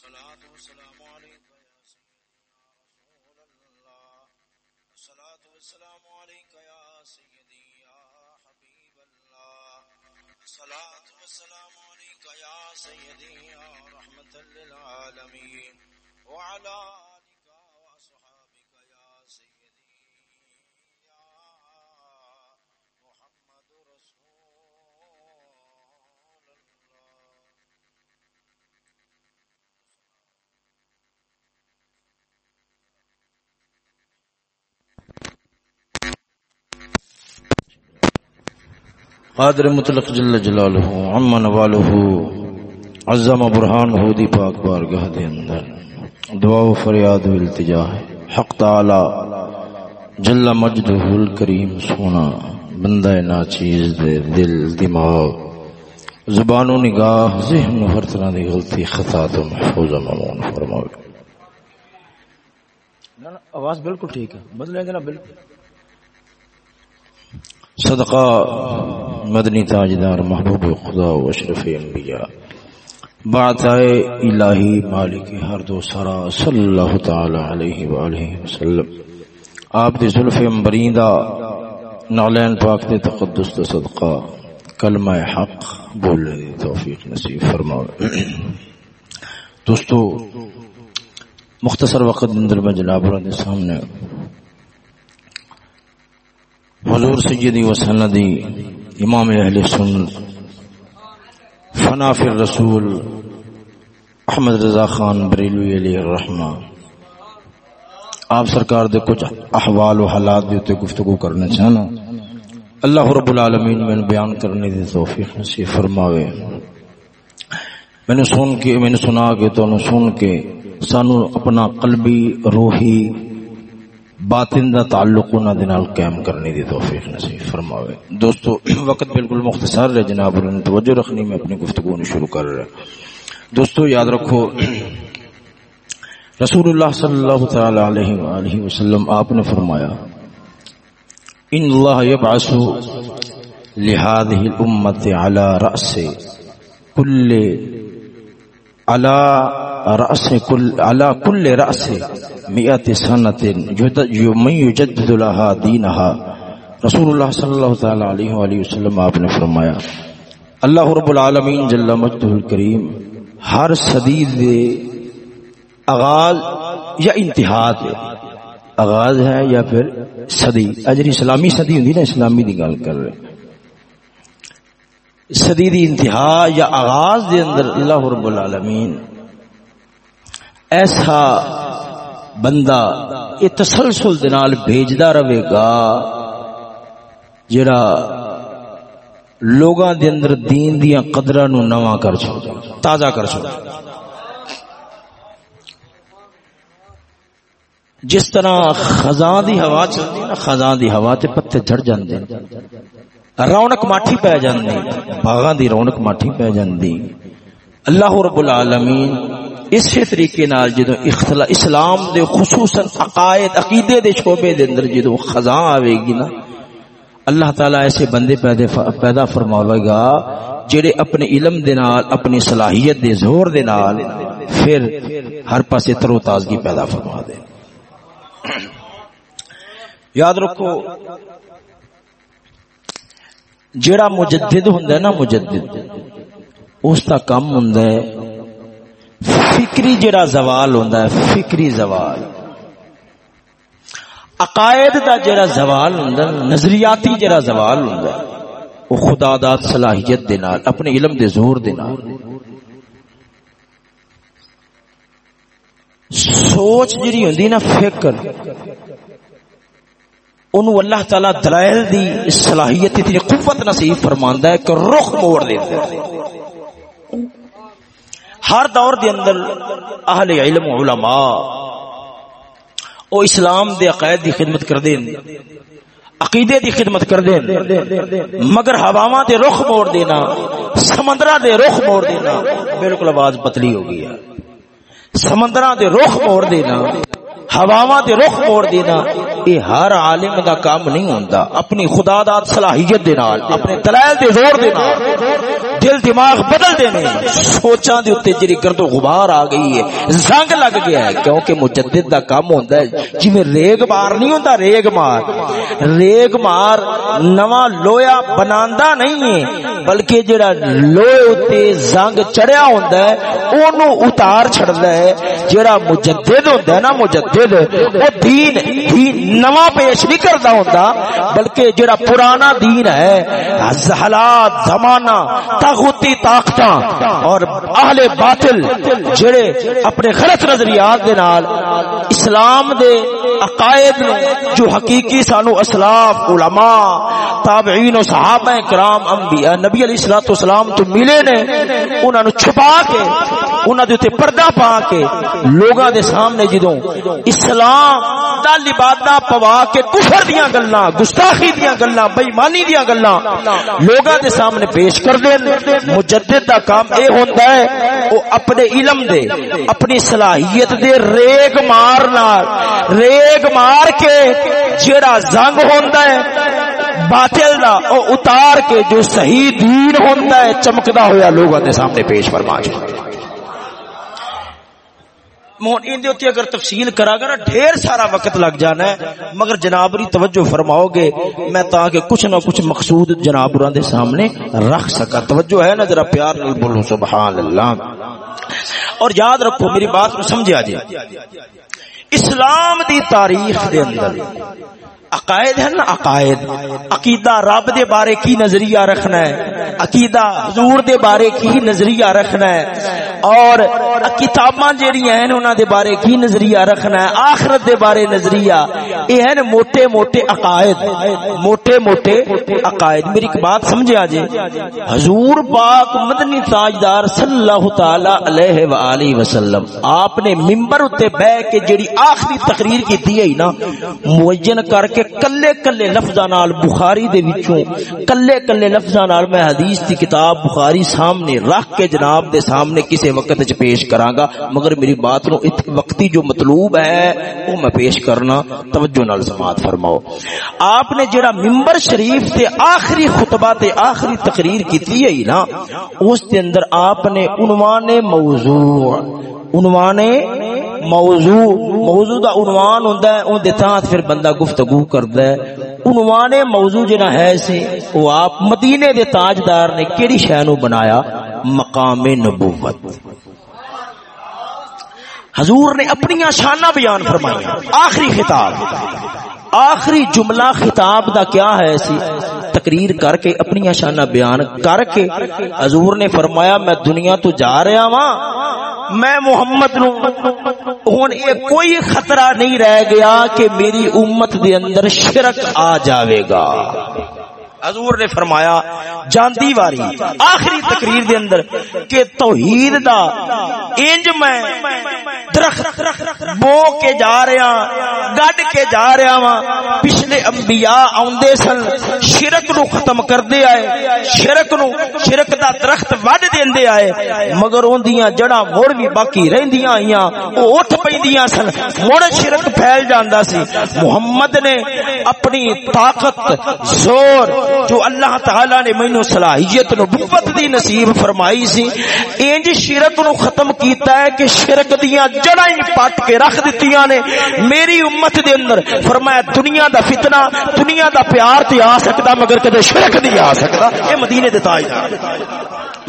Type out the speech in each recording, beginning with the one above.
الصلاة والسلام عليك يا سيدي يا رسول الله. الصلاة والسلام عليك يا سيدي يا حبيب الله. الصلاة والسلام عليك يا سيدي يا رحمة للعالمين. وعلى آلك وأصحابك يا سيدي يا محمد رسول الله قادر مطلق جل جلالہ، عمن والہ، عظم برہان ہو دی پاک بارگاہ دے اندر۔ دعا و فریاد و التجا ہے۔ حق تعالی جل مجدہ الکریم سونا، بندہ ناچیز دے دل، دماغ۔ زبان و نگاہ، ذہن و ہر طرح دی غلطی، خطا تو محفوظ و ممون فرماوے۔ آواز بالکل ٹھیک ہے۔ مطلب بدلیں گے نا بالکل صدقہ، مدنی تاجدار محبوب خدا و اشرف انبیاء۔ بات آئے الہی مالک ہر دو سرا، صلی اللہ تعالی علیہ وآلہ وسلم۔ آپ دی ظلف امبرین دا نعلین پاک دے تقدس دا صدقہ۔ کلمہ حق بولنے دی توفیق نصیب فرماؤ دوستو، مختصر وقت اندر میں جناب دے سامنے حضور سیدی و سندی امام اہل سن فنا فر رسول احمد رضا خان بریلوی علیہ الرحمہ۔ آپ سرکار دے کچھ احوال و حالات دے تے گفتگو کرنے چاہنا۔ اللہ رب العالمین میں بیان کرنے دی توفیق نصیب فرماوے۔ میں نے سن کے، میں نے سنا کے، تو سن کے سانو اپنا قلبی، روحی باطن دا تعلق انہاں دے نال قائم کرنے دی توفیق نصیب فرماوے۔ دوستو، وقت بالکل مختصر ہے جناب نے توجہ رکھنی، میں اپنی گفتگو نے شروع کر رہا دوستو، یاد رکھو، رسول اللہ صلی اللہ تعالی علیہ وآلہ وسلم، آپ نے فرمایا، ان اللہ یبعث لهذه الامه على راس كل على راس كل على كل راس مئات سنة من يجدد لها دينها رسول اللہ صلی اللہ تعالی علیہ وآلہ وسلم آپ نے فرمایا، اللہ رب العالمین جل مجدہ الکریم ہر صدی دے آغاز یا انتہا دے۔ آغاز ہے یا پھر صدی؟ اجر اسلامی صدی ہوندی نا، اسلامی دی گل کر رہے صدی دی انتہا یا آغاز دے اندر اللہ رب العالمین ایسا بندہ یہ تسلسل دے نال بھیجدا رہے گا، جڑا لوگاں دے اندر دین دیاں قدراں نو نواں کر چھوڑے، تازہ کر چھوڑے۔ جس طرح خزاں دی ہوا چلدی نا، خزاں دی ہوا تے پتے جھڑ جاندے۔ رونق ماٹھی پے جاندی، باغاں دی رونق ماٹھی پے جاندی۔ اللہ رب العالمین اسی طریقے نال جدو اختلا اسلام دے خصوصا عقائد، عقیدے دے شعبے دے اندر جدو خزاں آوے گی نا، اللہ تعالی ایسے بندے پیدا فرماوے گا جڑے اپنے علم دے نال، اپنی صلاحیت دے زور دے نال پھر ہر پاسے تر و تازگی پیدا فرما دے۔ یاد رکھو، جڑا مجدد ہوندا ہے نا، مجدد، اس دا کم ہوندا ہے فکری جڑا زوال ہوندا ہے، فکری زوال۔ عقائد دا جڑا زوال ہوندا ہے، نظریاتی جڑا زوال ہوندا ہے، وہ خدا داد صلاحیت دے نال، اپنے علم دے زور دے نال۔ سوچ جڑی ہوندی نا، فکر انہوں اللہ تعالی دلائل دی صلاحیت اتنی قوت نصیب فرماندا ہے کہ رخ موڑ دیتا ہے ہر دور دے اندر اہل علم علماء او اسلام دے عقائد دی خدمت کر دین عقیدے دی خدمت کر دین مگر ہواواں تے رخ موڑ دینا، سمندراں دے رخ موڑ دینا بالکل آواز پتلی ہو گئی ہے۔ سمندراں دے رخ موڑ دینا، ہواواں دے رخ موڑ دینا یہ ہر عالم دا کام نہیں ہوندا۔ اپنی خدا داد صلاحیت دے نال، اپنے دلائل دے زور دے نال، دل دماغ بدل دینے سوچاں دے اوتے جڑی گرد و غبار آ گئی ہے، زنگ لگ گیا ہے۔ کیونکہ مجدد دا کام ہوندا ہے۔ جویں ریگ مار نہیں ہوندا، ریگ مار۔ ریگ مار نواں لویا بناندا نہیں ہے، بلکہ جڑا لوہے اوتے زنگ چڑھیا ہوندا ہے، اونوں اتار چھڑدا ہے۔ جڑا مجدد ہوندا ہے نا، مجدد او دین دین نواں پیش نہیں کردا ہوندا، بلکہ جڑا پرانا دین ہے، حالات، زمانہ، تاغوتی طاقتاں اور اہل باطل جڑے اپنے غلط نظریات دے نال اسلام دے عقائد نو، جو حقیقی سانو اسلاف، علماء، تابعین و صحابہ کرام، انبیاء، نبی علیہ الصلوۃ والسلام تو ملے نے، انہاں نو چھپا کے، انہاں دے تے پردہ پا کے لوگاں دے سامنے جدوں اسلام دا لبادہ پوا کے کفر دیاں گلاں، گستاخی دیاں گلاں بے ایمانی دیاں گلاں لوگاں دے سامنے پیش کر دین۔ مجدد دا کام اے ہوندا ہے، او اپنے علم دے، اپنی صلاحیت دے ریگ مار نال ریگ مار کے جیڑا زنگ ہوندا ہے، باطل دا، او اتار کے جو صحیح دین ہوندا ہے، چمکدا ہویا لوگاں دے سامنے پیش فرما چھوڑے مون ان دیوتی اگر تفصیل کرا گا نا ڈھیر سارا وقت لگ جانا ہے، مگر جنابری توجہ فرماؤ گے، میں تاکہ کچھ نہ کچھ مقصود جنابران دے سامنے رکھ سکا توجہ ہے نا، ذرا پیار نہیں بولو سبحان اللہ۔ اور یاد رکھو، میری بات کو سمجھا جی۔ اسلام دی تاریخ دے اندر۔ عقائد ہے نا عقائد۔ عقیدہ رب دے بارے کی نظریہ رکھنا ہے؟ عقیدہ حضور دے بارے کی نظریہ رکھنا ہے؟ اور کتاباں جیڑی ہیں انہاں دے بارے کی نظریہ رکھنا ہے؟ آخرت دے بارے نظریہ۔ یہ ہیں موٹے موٹے عقائد۔ موٹے موٹے عقائد۔ میری ایک بات سمجھے آجے۔ حضور پاک مدنی تاجدار صلی اللہ تعالی علیہ وآلہ وسلم، آپ نے ممبر اتے بے کے جیڑی آخری تقریر کی دی ہے نا، موجن کر کے کلے کلے لفظاں نال بخاری دے وچوں، کلے کلے لفظاں نال میں حدیث دی کتاب بخاری سامنے رکھ کے جناب دے سامنے کسے وقت وچ پیش کراں گا مگر میری بات نو وقتی جو مطلوب ہے وہ میں پیش کرنا، توجہ نال سماعت فرماؤ۔ آپ نے جڑا منبر شریف تے آخری خطبہ تے آخری تقریر کیتی ہے نا، اس دے اندر آپ نے عنوان موضوع عنوان موضوع موضوع دا عنوان ہوندا ہے، اون دے تحت پھر بندہ گفتگو کردا ہے۔ عنوان موضوع جنا ہے سے وہ آپ مدینے دے تاجدار نے کیڑی شے نو بنایا؟ مقام نبوت۔ حضور نے اپنی شانہ بیان فرمائی۔ آخری خطاب۔ آخری جملہ خطاب دا کیا ہے سی تقریر کر کے اپنی شانہ بیان کر کے حضور نے فرمایا، میں دنیا تو جا رہا ہاں میں محمد نو ہن یہ کوئی خطرہ نہیں رہ گیا کہ میری امت دے اندر شرک آ جاوے گا۔ حضور نے فرمایا جاندی واری، آخری تقریر دے اندر کہ توحید دا انج میں درخت بو کے جا رہا، گڈ کے جا رہا وا پچھلے انبیاء اوندے سن، شرک نو ختم کردے آئے، شرک نو، شرک دا درخت وڈ دیندے آئے۔ مگر اوندیاں جڑاں مڑ بھی باقی رہندیاں آئیاں، او اٹھ پیندیاں سن۔ مڑ شرک پھیل جاندا سی۔ محمد نے اپنی طاقت، زور جو اللہ تعالی نے مینوں صلاحیت نبوت دی نصیب فرمائی سی انج شرک نو ختم کیتا ہے کہ شرک دیاں جڑاں پٹ کے رکھ دتیاں نے۔ میری امت دے اندر فرمایا، دنیا دا فتنہ، دنیا دا پیار تے آ سکدا مگر کدے شرک نہیں آ سکدا اے مدینے دے تاجدار۔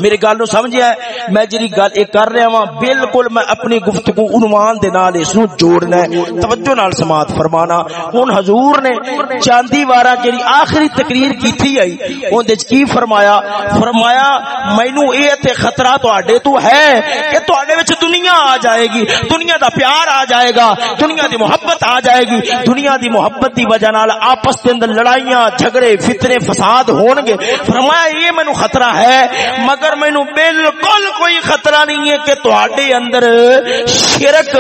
میری گل نو سمجھیا ہے؟ میں جڑی گل اے کر رہا ہاں بالکل میں اپنی گفتگو عنوان دے نال اس نو جوڑنا ہے۔ توجہ نال سماعت فرمانا۔ ہن حضور نے چاندی وارا جڑی آخری تقریر کیتی آئی، اون دے کی فرمایا؟ فرمایا، مینوں اے تے خطرہ تواڈے تو ہے کہ تواڈے وچ دنیا آ جائے گی، دنیا دا پیار آ جائے گا، دنیا دی محبت آ جائے گی۔ دنیا دی محبت دی وجہ نال آپس دے اندر لڑائیاں، جھگڑے، فتنے، فساد ہون گے فرمایا یہ مینوں خطرہ ہے، مگر اندر مینو بالکل کوئی خطرہ نہیں ہے کہ تواڈے اندر شرک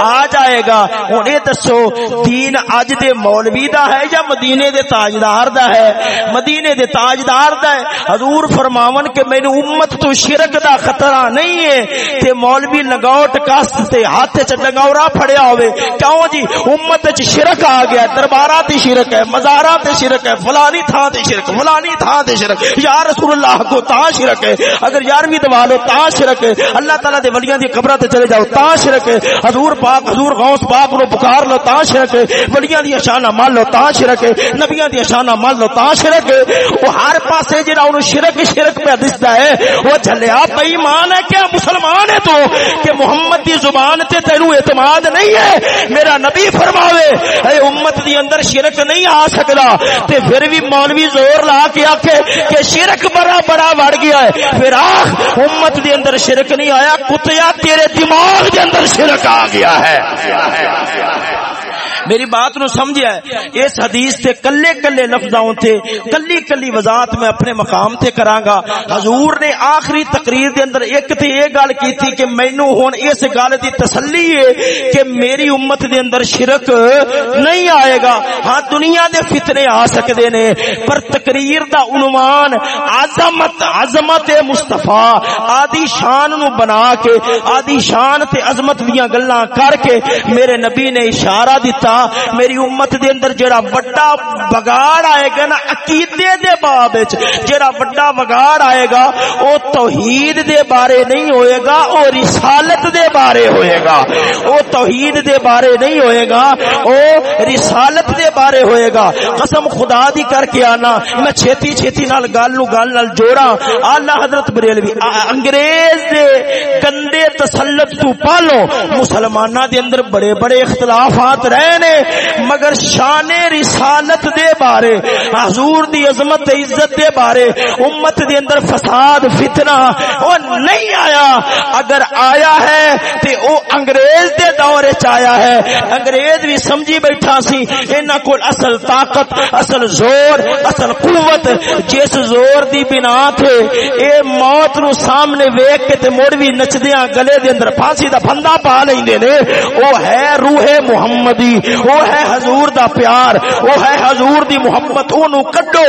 آ جائے گا۔ ہن اے دسو، دین اج دے مولوی دا ہے یا مدینے دے تاجدار دا ہے؟ مدینے دے تاجدار دا ہے۔ حضور فرماون کہ مینوں امت تو شرک دا خطرہ نہیں ہے تے مولوی لگاوٹ کاست تے ہاتھ چ لگاورا پھڑیا ہوے کیوں جی؟ امت وچ شرک آ گیا درباراں تے شرک ہے مزاراں تے شرک ہے، فلانی تھاں تے شرک، فلانی تھاں تے شرک۔ یا رسول اللہ کو تا شرک ہے اگر 11ویں دوا لو تا شرک ہے اللہ تعالی دے ولیاں دی قبراں تے چلے جاؤ تا شرک ہے حضور پاک، حضور غوث پاک نو پکار لو تا شرک ہے ولیاں دی شاناں مان لو تا شرک ہے نبیاں دی شاناں مان لو تا شرک ہے او ہر پاسے جڑا اونوں شرک شرک پہ دسدا ہے وہ جھلیا بے ایمان ہے کیا مسلمان ہے تو، کہ محمد دی زبان تے تینو اعتماد نہیں ہے۔ میرا نبی فرماوے، اے امت دی اندر شرک نہیں آ سکدا۔ تے پھر بھی مولوی زور لا کے آکھے کہ شرک بڑا بڑا بڑھ گیا۔ ہے. پھر آخ، امت دے اندر شرک نہیں آیا، کتیا تیرے دماغ دے اندر شرک آ گیا ہے؟ میری بات نو سمجھیا ہے۔ اس حدیث تے کلے کلے لفظاں تے کلی کلی وضاحت میں اپنے مقام تے کراں گا حضور نے آخری تقریر دے اندر ایک تے یہ گل کیتی کہ مینوں ہن اس گل دی تسلی ہے کہ میری امت دے اندر شرک نہیں آئے گا۔ ہاں دنیا دے فتنے آ سکدے نے، پر تقریر دا عنوان عظمت عظمت مصطفی۔ آدی شان نو بنا کے آدی شان تے عظمت دیاں گلاں کر کے میرے نبی نے اشارہ دیتا میری امت دے اندر جڑا بڑا بگاڑ آئے گا نا، عقیدے دے باب وچ جڑا بڑا بگاڑ آئے گا، او توحید دے بارے نہیں ہوئے گا، او رسالت دے بارے ہوئے گا۔ او توحید دے بارے نہیں ہوئے گا، او رسالت دے بارے ہوئے گا۔ قسم خدا دی کر کے آنا، میں چھتی چھتی نال گل نو گل نال جوڑا۔ اعلی حضرت بریلوی انگریز دے گندے تسلط تو پالو، مسلماناں دے اندر بڑے بڑے اختلافات رہے نے، مگر شان رسالت دے بارے، حضور دی عظمت عزت دے بارے، امت دے اندر فساد، فتنہ او نہیں آیا۔ اگر آیا ہے تے او انگریز دے دور وچ آیا ہے۔ انگریز بھی سمجھی بیٹھا سی، انہاں کول اصل طاقت، اصل زور، اصل قوت۔ جس زور دی بنا تے اے موت نو سامنے ویکھ کے تے مڑ بھی نچدیاں گلے دے اندر پھانسی دا پھندا پا لیندے نے او ہے روح محمدی۔ وہ ہے حضور دا پیار، وہ ہے حضور دی محبت، اونوں کڈو،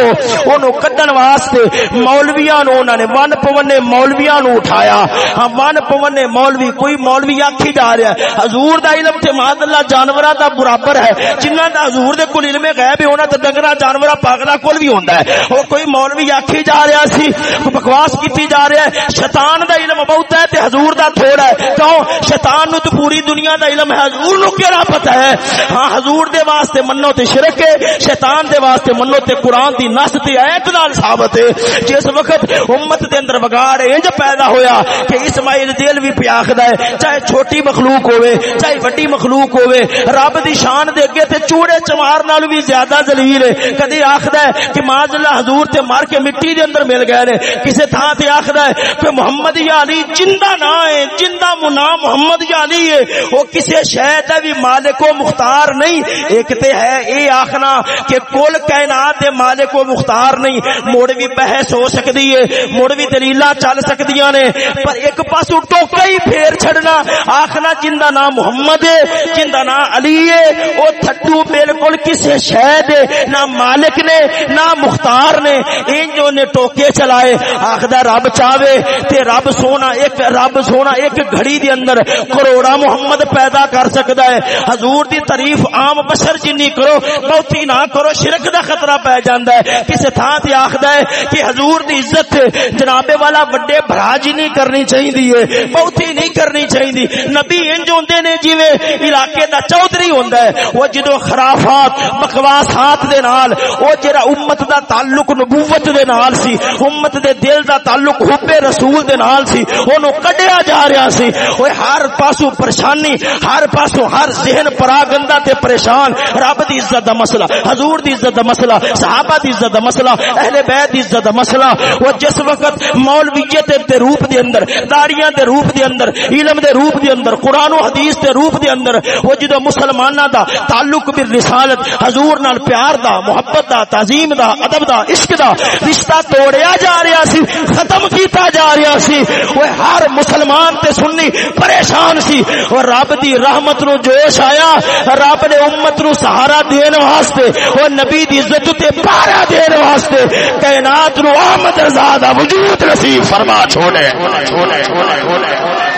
اونوں کڈن واسطے مولویاں نو انہاں نے ون پونے مولویاں نو اٹھایا۔ ہاں ون پونے مولوی، کوئی مولوی آکھی جا رہا ہے۔ حضور دا علم تے ماد اللہ جانوراں دا برابر ہے۔ جنہاں دا حضور دے کول علم غیب ہونا تے ڈنگرا جانوراں پاگلا کول بھی ہوندا ہے۔ او کوئی مولوی آکھی جا رہا سی، بکواس کیتی جا رہا ہے۔ شیطان دا علم بہت ہے تے حضور دا تھوڑا ہے۔ کیوں؟ شیطان نو تے پوری دنیا دا علم ہے، حضور نو کیڑا پتہ ہے؟ ہاں حضور دے واسطے منو تے شرک ہے، شیطان دے واسطے منو تے قرآن دی نس تے ایت نال ثابت ہے۔ جس وقت امت دے اندر بگاڑ انج پیدا ہویا کہ اسماعیل دل بھی پیاکھدا ہے، چاہے چھوٹی مخلوق ہوے چاہے بڑی مخلوق ہوے رب دی شان دے اگے تے چوڑے چمار نال بھی زیادہ ذلیل ہے۔ کدی آکھدا ہے کہ ماذ اللہ حضور تے مار کے مٹی دے اندر مل گئے نے، کسے تھاں تے آکھدا ہے کہ محمد یا علی جندہ نہ ہے، جندہ منا محمد یا علی ہے وہ کسے شے دا بھی مالک و مختار مختار نہیں۔ ایک تے ہے، اے آخنا کہ کل کائنات دے مالک و مختار نہیں۔ موڑ بھی بحث ہو سکتی ہے موڑ بھی دلیلہ چل سکدیاں نے۔ پر ایک پاسو ٹوکا ہی پھیر چھڑنا۔ آخنا جندہ نام محمد ہے جندہ نام علی ہے، او تھٹو بالکل کسے شہد ہے نہ مالک نے، نہ مختار نے۔ ان جو نے ٹوکے چلائے۔ آخدہ رب چاہے تے رب سونا ایک، رب سونا ایک گھڑی دی اندر کروڑا محمد پیدا کر سکتا ہے۔ حضور دی تاریخ تعریف عام بشر جنی کرو بہتی نہ کرو، شرک دا خطرہ پہ جاندا ہے۔ کسے تھان تے آخدا ہے کہ حضور دی عزت جناب والا بڑے بھرا جنی کرنی چاہیے بہتی نہیں کرنی چاہیے نبی انج ہوندے نے جویں علاقے دا چودھری ہوندا ہے، وہ جدوں خرافات، بکواسات دے نال او جڑا امت دا تعلق نبوت دے نال سی، امت دے دل دا تعلق حب رسول دے نال سی، اونوں کڈیا جا رہا سی۔ اوے ہر پاسو پریشانی، ہر پاسو ہر ذہن پراگندا تے پریشان، رب دی عزت دا مسئلہ، حضور دی عزت دا مسئلہ، صحابہ دی عزت دا مسئلہ، اہل بیت دی عزت دا مسئلہ، وہ جس وقت مولویت دے روپ دے اندر داڑیاں دے روپ دے اندر، علم دے روپ دے اندر، قرآن و حدیث دے روپ دے اندر، وہ جدو مسلماناں دا تعلق بر رسالت حضور نال پیار دا، محبت دا، تعظیم دا، ادب دا، عشق دا، رشتہ توڑیا جا رہا سی، ختم کیتا جا رہا سی، وہ ہر مسلمان تے سنی پریشان سی، اور رب دی رحمت نو جوش آیا، رب رب نے امت نو سہارا دین واسطے او نبی دی عزت تے پارا دین واسطے کائنات نو احمد رضا دا وجود نصیب فرما چھوڑے چھوڑے چھوڑے چھوڑے۔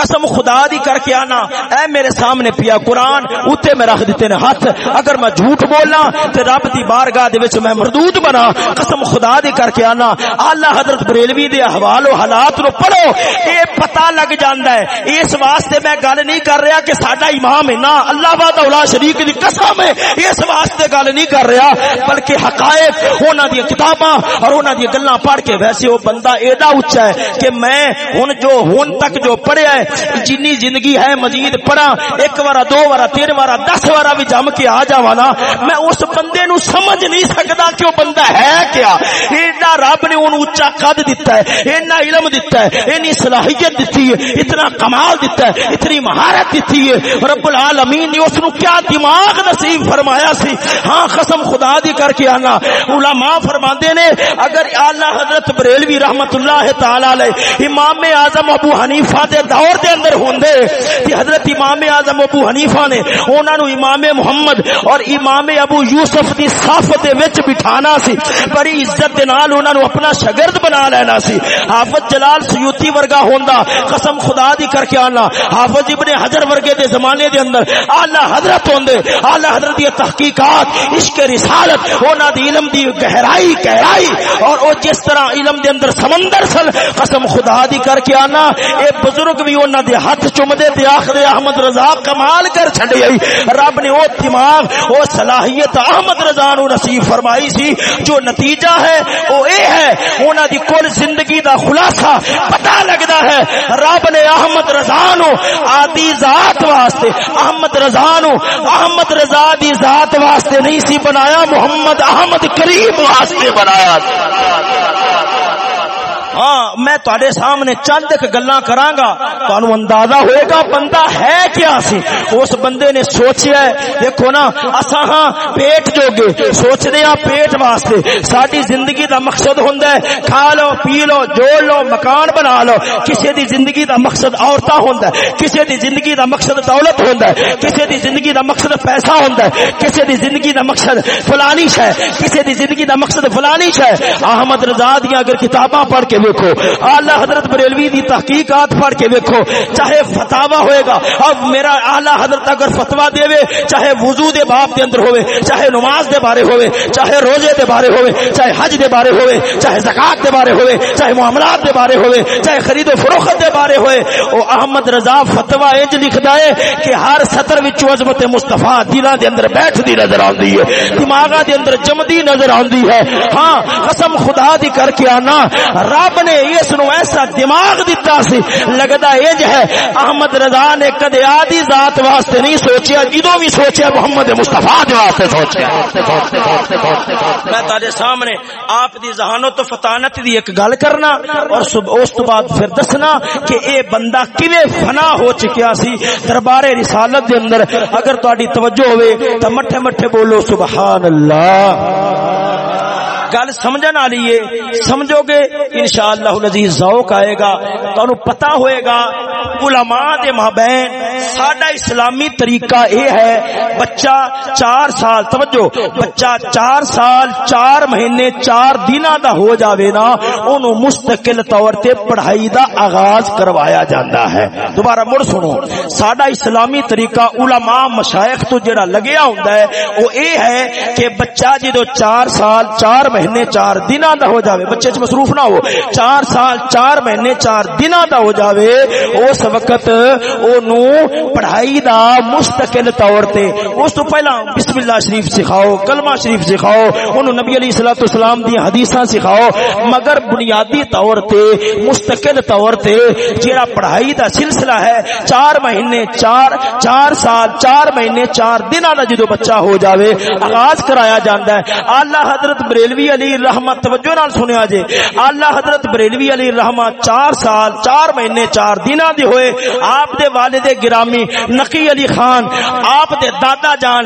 قسم خدا دی کر کے آنا۔ اے میرے سامنے پیا قرآن اتنے میں رکھ دیتے نے ہاتھ۔ اگر میں جھوٹ بولنا تے رب دی بارگاہ دے وچ میں مردود بنا، قسم خدا دی کر کے آنا۔ اللہ حضرت بریلوی دے احوال و حالات نو پڑھو۔ اے پتہ لگ جاندا ہے۔ اس واسطے میں گل نہیں کر رہا کہ ساڈا امام ہے نا۔ اللہ با اولا شریک دی قسم ہے۔ اس واسطے گل نہیں کر رہا، بلکہ حقائق، انہاں دی کتاباں اور انہاں دی گلاں پڑھ کے ویسے وہ بندہ ایڈا اونچا ہے کہ میں ہن جو، ہن تک جو پڑھیا ہے جنی زندگی ہے مزید پڑھا، ایک وارا، دو وارا، تین وارا، دس وارا بھی جم کے آ جا میں اس بندے نو سمجھ نہیں سکتا کہ وہ بندہ ہے کیا۔ ایڈا رب نے انہوں اچا قد دیتا ہے اینا علم دیتا ہے اینی صلاحیت دیتی ہے، اتنا کمال دیتا ہے، اتنی مہارت دیتی ہے۔ رب العالمین نے اس نو کیا دماغ نصیب فرمایا سی۔ ہاں قسم خدا دی کر کے آنا۔ علماء فرماندے نے، اگر اعلی حضرت بریلوی رحمت اللہ تعالی علیہ، امام اعظم ابو حنیفہ دے دور دے اندر ہوندے کہ حضرت امام اعظم ابو حنیفہ نے انہاں نو امام محمد اور امام ابو یوسف دی صف دے وچ بٹھانا سی، بڑی عزت دے نال انہاں نو اپنا شاگرد بنا لینا سی۔ حافظ جلال سیوطی ورگا ہوندا، قسم خدا دی کر کے آنا۔ حافظ ابن حجر ورگے دے زمانے دے اندر اعلی حضرت ہوندے، اعلی حضرت دی تحقیقات، عشق رسالت انہاں دی علم دی گہرائی گہرائی۔ اور او جس طرح علم دے اندر سمندر سل، قسم خدا دی کر کے آنا۔ اے بزرگ بھی انہاں دے ہاتھ چومدے تے آخر احمد رضا کمال کر چھڈی آئی۔ رب نے او دماغ، او صلاحیت احمد رضا نو نصیب فرمائی سی۔ جو نتیجہ ہے، او اے ہے، انہاں دی کل زندگی دا خلاصہ پتہ لگدا ہے۔ رب نے احمد رضا نو آدی ذات واسطے، احمد رضا نو احمد رضا دی ذات واسطے نہیں سی بنایا، محمد احمد کریم واسطے بنایا۔ ہاں میں تے سامنے چند ایک گلا کرا گا۔ تہن اندازہ ہوئے گا بندہ ہے کیا سی؟ اس بندے نے سوچیا ہے، دیکھو نا اصا ہاں پیٹ جو گے سوچتے ہاں پیٹ واسطے۔ ساری زندگی دا مقصد ہوں کھا لو، پی لو، جوڑ لو، مکان بنا لو۔ کسی دی زندگی دا مقصد عورتیں ہوں کسی دی زندگی دا مقصد دولت ہوں کسی دی زندگی دا مقصد پیسہ ہوں کسی دی زندگی دا مقصد فلانی ہے کسی دی زندگی دا مقصد فلانی ہے احمد رضا دیا اگر کتاباں پڑھ کے ویکو آلہ حضرت بریلوی دی تحقیقات پڑھ کے ویکو چاہے فتوا ہوئے گا، اب میرا آلہ حضرت اگر فتوا دے وے چاہے وضو دے باپ دے اندر ہوئے، چاہے نماز دے بارے ہوئے، چاہے روزے دے بارے ہوئے، چاہے حج دے بارے ہوئے، چاہے زکات دے بارے ہوئے، چاہے معاملات دے بارے ہوئے، چاہے خرید و فروخت دے بارے ہوئے، او احمد رضا فتوا انج لکھدا ہے کہ ہر سطر وچ عظمت مصطفی دلاں دے اندر بیٹھدی نظر آندی ہے، دماغاں دے اندر جمدی نظر آندی ہے۔ ہاں قسم خدا دی کر کے آنا رب نے اس نو ایسا دماغ دیتا سی لگتا اج ہے، احمد رضا نے کدے آدی ذات واسطے نہیں سوچیا جدو بھی سوچیا محمد مستفا واسطے سوچیا۔ میں تارے سامنے آپ دی ذہانت و فطانت دی ایک گل کرنا اور اس تو بعد پھر دسنا کہ اے بندہ کیویں فنا ہو چکیا سی؟ دربار رسالت دے اندر اگر تہاڈی توجہ ہوے تے مٹھے مٹھے بولو سبحان اللہ۔ گل سمجھن والی ہے۔ سمجھو گے انشاءاللہ العزیز ذوق آئے گا۔ تانوں پتہ ہوئے گا، علماء دے مابین، ساڈا اسلامی طریقہ اے ہے۔ بچہ چار سال، توجہ، بچہ چار سال، چار مہینے، چار دنوں دا ہو جاوے نا، اونوں مستقل طور تے پڑھائی دا آغاز کروایا جاندا ہے۔ دوبارہ مڑ سنو، ساڈا اسلامی طریقہ علماء مشائخ تو جڑا لگیا ہوندا ہے او اے ہے کہ بچہ جدو چار سال، چار مہینے مہینے چار دن دا ہو جاوے، بچے چ مصروف نہ ہو۔ چار سال، چار مہینے، چار دن دا ہو جاوے۔ اس وقت او پڑھائی دا مستقل طور تے۔ اس تو پہلا بسم اللہ شریف سکھاؤ، کلمہ شریف سکھاؤ انہوں نبی علیہ الصلوۃ والسلام دی حدیثاں سکھاؤ۔ مگر بنیادی طور تے، مستقل طور تے، جیڑا پڑھائی دا سلسلہ ہے، چار مہینے، چار چار سال، چار مہینے، چار دن دا جدو بچہ ہو جاوے، آغاز کرایا جاندا ہے۔ اعلی حضرت بریلوی بریلوی علی رحمت، توجہ نال سنیا جے آلہ حضرت بریلوی علی رحمت، چار سال، چار مہینے، چار دنہ دے ہوئے۔ آپ دے والد گرامی نقی علی خان، آپ دے دادا جان،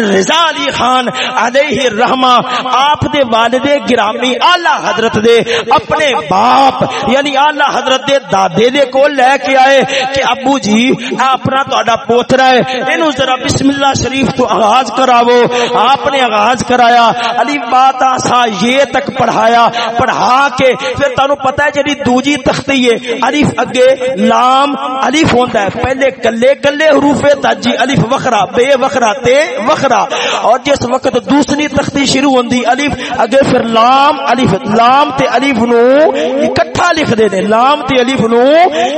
رضا علی خان، علیہ رحمہ، آپ دے والد گرامی، آلہ حضرت دے اپنے باپ یعنی آلہ حضرت دے دادے دے کو لے کے آئے کہ ابو جی اپنا تو پوترا ہے، اینو ذرا بسم اللہ شریف تو آغاز کراو آپ نے آغاز کرایا۔ علی بات آسا یہ تک پڑھایا، پڑھا کے پھر تانوں پتہ ہے جڑی دوجی تختی ہے، الف اگے لام الف ہوندا ہے۔ پہلے کلے کلے حروف تاجی الف وخرا، بے وخرا، تے وخرا۔ اور جس وقت دوسری تختی شروع ہوندی، الف اگے پھر لام، الف لام تے الف نو اکٹھا لکھ دے نے لام تے الف نو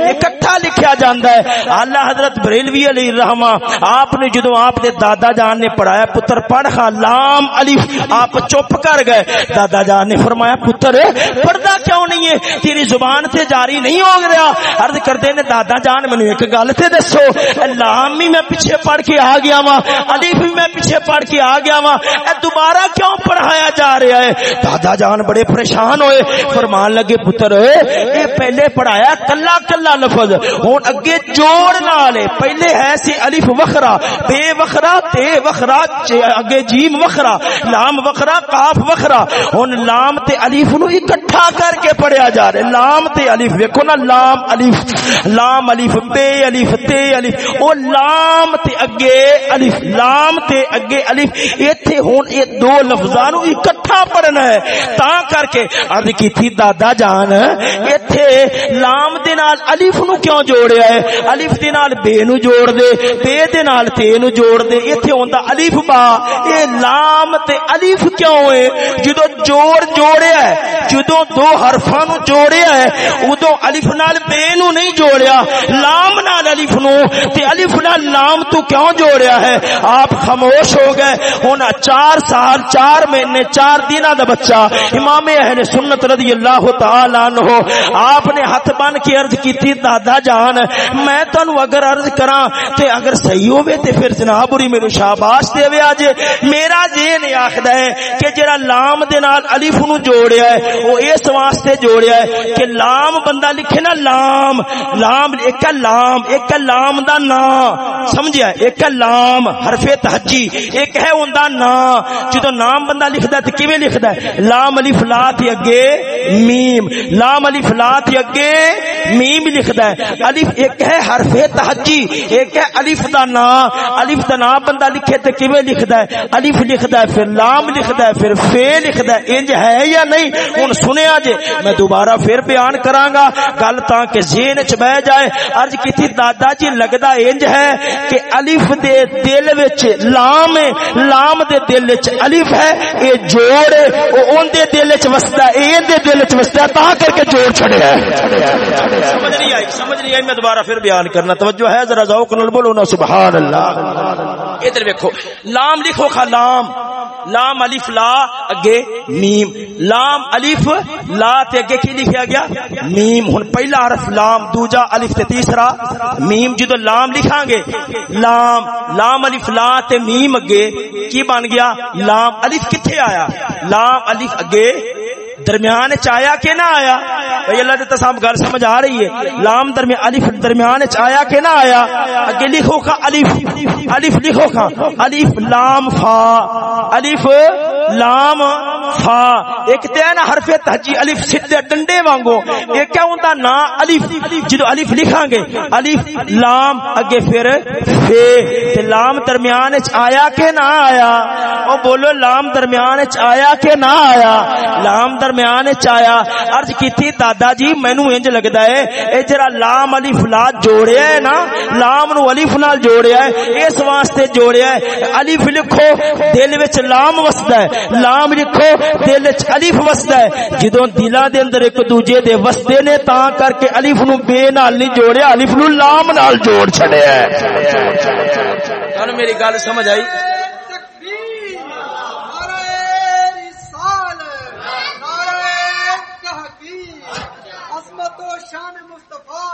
اکٹھا لکھیا جاندا ہے۔ اللہ حضرت بریلوی علیہ الرحمہ آپ نے جدوں آپ دے دادا جان نے پڑھایا، پتر پڑھ خا لام، الف، آپ چپ کر گئے۔ دادا جان نے فرمایا، پتر، پردہ کیوں نہیں ہے؟ تیری زبان تے جاری نہیں ہو گیا۔ عرض کردے نے، دادا جان، مینوں ایک گل تے دسو۔ لام بھی میں پیچھے پڑھ کے آ گیا وا الف بھی میں پیچھے پڑھ کے آ گیا وا اے دوبارہ کیوں پڑھایا جا رہا ہے؟ دادا جان بڑے پریشان ہوئے۔ فرمان لگے، پتر، اے پہلے پڑھایا کلا کلا لفظ۔ ہن اگے جوڑ نال پہلے ہے سی الف وخرا، بے وخرا، تے وخرا اگے جیم وخرا، لام وخرا کاف وخرا۔ ہن لام تے الف نو اکٹھا کر کے پڑھیا جا رہا ہے۔ لام تے الف، ویکھو نا، لام الف۔ لام الف بے الف، تے الف۔ او لام تے اگے الف، لام تے اگے الف۔ ایتھے ہن اے دو لفظاں نو اکٹھا پڑھنا ہے۔ تا کر کے عرض کیتی دادا جان، ایتھے لام دے نال الف نو کیوں جوڑیا ہے؟ الف دے نال بے نو جوڑ دے، بے دے نال تے نو جوڑ دے۔ ایتھے ہوندا الف با۔ اے لام تے الف کیوں ہے؟ جدوں جوڑ جوڑیا ہے، جدوں دو حرفاں نو جوڑیا ہے اودوں الف نال بے نو نہیں جوڑیا، لام نال الف نو تے الف نال لام تو کیوں جوڑیا ہے؟ آپ خاموش ہو گئے، ہونا چار سال، چار مہینے، چار دن دا بچہ، امام اہل سنت رضی اللہ تعالی عنہ، آپ نے ہاتھ بن کے عرض کیتی، دادا جان، میں تانوں اگر عرض کراں، تے اگر صحیح ہوے تے پھر جناب اری میرے شاباش دے وے اج میرا ذہن آکھدا ہے کہ جڑا لام لام دے نال الف نو جوڑیا ہے، وہ اس واسطے جوڑیا ہے کہ لام بندہ لکھے نا لام لام ایک لام ایک لام دا نام سمجھیا؟ ایک لام، حرف تہجی، ایک ہے اوندا نام جدو نام بندہ لکھدا تے کیویں لکھدا ہے؟ لام الف لا تے اگے میم، لام الف لا تے اگے میم لکھدا ہے۔ الف ایک ہے حرف تہجی، ایک ہے الف دا نام الف دا نام بندہ لکھے تے کیویں لکھدا ہے؟ الف لکھدا ہے، پھر لام لکھدا ہے، پھر فے لکھدا ہے، انج ہے یا نہیں؟ ہن سنیا جے، میں دوبارہ پھر بیان کراں گا گل تاں کہ ذہن وچ بیٹھ جائے۔ عرض کیتی، دادا جی لگدا انج ہے کہ الف دے دل وچ لام ہے۔ لام دے دل وچ الف ہے، اے جوڑ ہے۔ او اون دے دل وچ وسدا ہے اے دے دل وچ وسدا ہے۔ تا کر کے جوڑ چھڑیا ہے۔ سمجھ نہیں آئی، سمجھ نہیں آئی۔ میں دوبارہ پھر بیان کرنا۔ توجہ ہے، ذرا ذوق نال بولو نا، سبحان اللہ۔ ادھر دیکھو لام لکھو کھا، لام۔ لام الف، لا، اگے میم۔ لام الف، لا تے اگے کی لکھیا گیا؟ میم۔ ہن پہلا حرف لام، دوجا الف تے تیسرا۔ میم جدو لام لکھاں گے، لام لام الف، لا تے میم اگے کی بن گیا؟ لام الف کتھے آیا؟ لام الف اگے درمیان چایا کہ نہ آیا؟ بھائی اللہ دے تصام گھر سمجھ آ رہی ہے۔ لام درمیان الف درمیان چایا کہ نہ آیا؟ اگے لکھو کا الف الف لکھو کا الف لام فا، الف لام فا ایک تے نا حرف تہجی الف سیدھے ڈنڈے وانگو۔ ایک کیا ہوندا؟ نا الف۔ جدو الف لکھاں گے، الف لام، اگے پھر فے۔ تے لام درمیان وچ آیا کہ نہ آیا؟ او بولو، لام درمیان وچ آیا کہ نہ آیا؟ لام درمیان وچ آیا۔ عرض کیتی، دادا جی مینوں انج لگدا ہے، اے جڑا لام الف لا جوڑیا ہے نا، لام نو الف نال جوڑیا ہے، اس واسطے جوڑیا ہے۔ الف لکھو، دل وچ لام وسدا ہے۔ لام لکھو دل وچ الف وسدا ہے۔ جدوں دلاں دے اندر ایک دوجے دے وسدے نے تاں کر کے الف نو بے نال نہیں جوڑیا، الف نو لام نال جوڑ چھڑیا ہے۔ میری گل سمجھ آئی تکبیر نعرہ رسالت نعرہ تحقیق عظمت و شان مصطفیٰ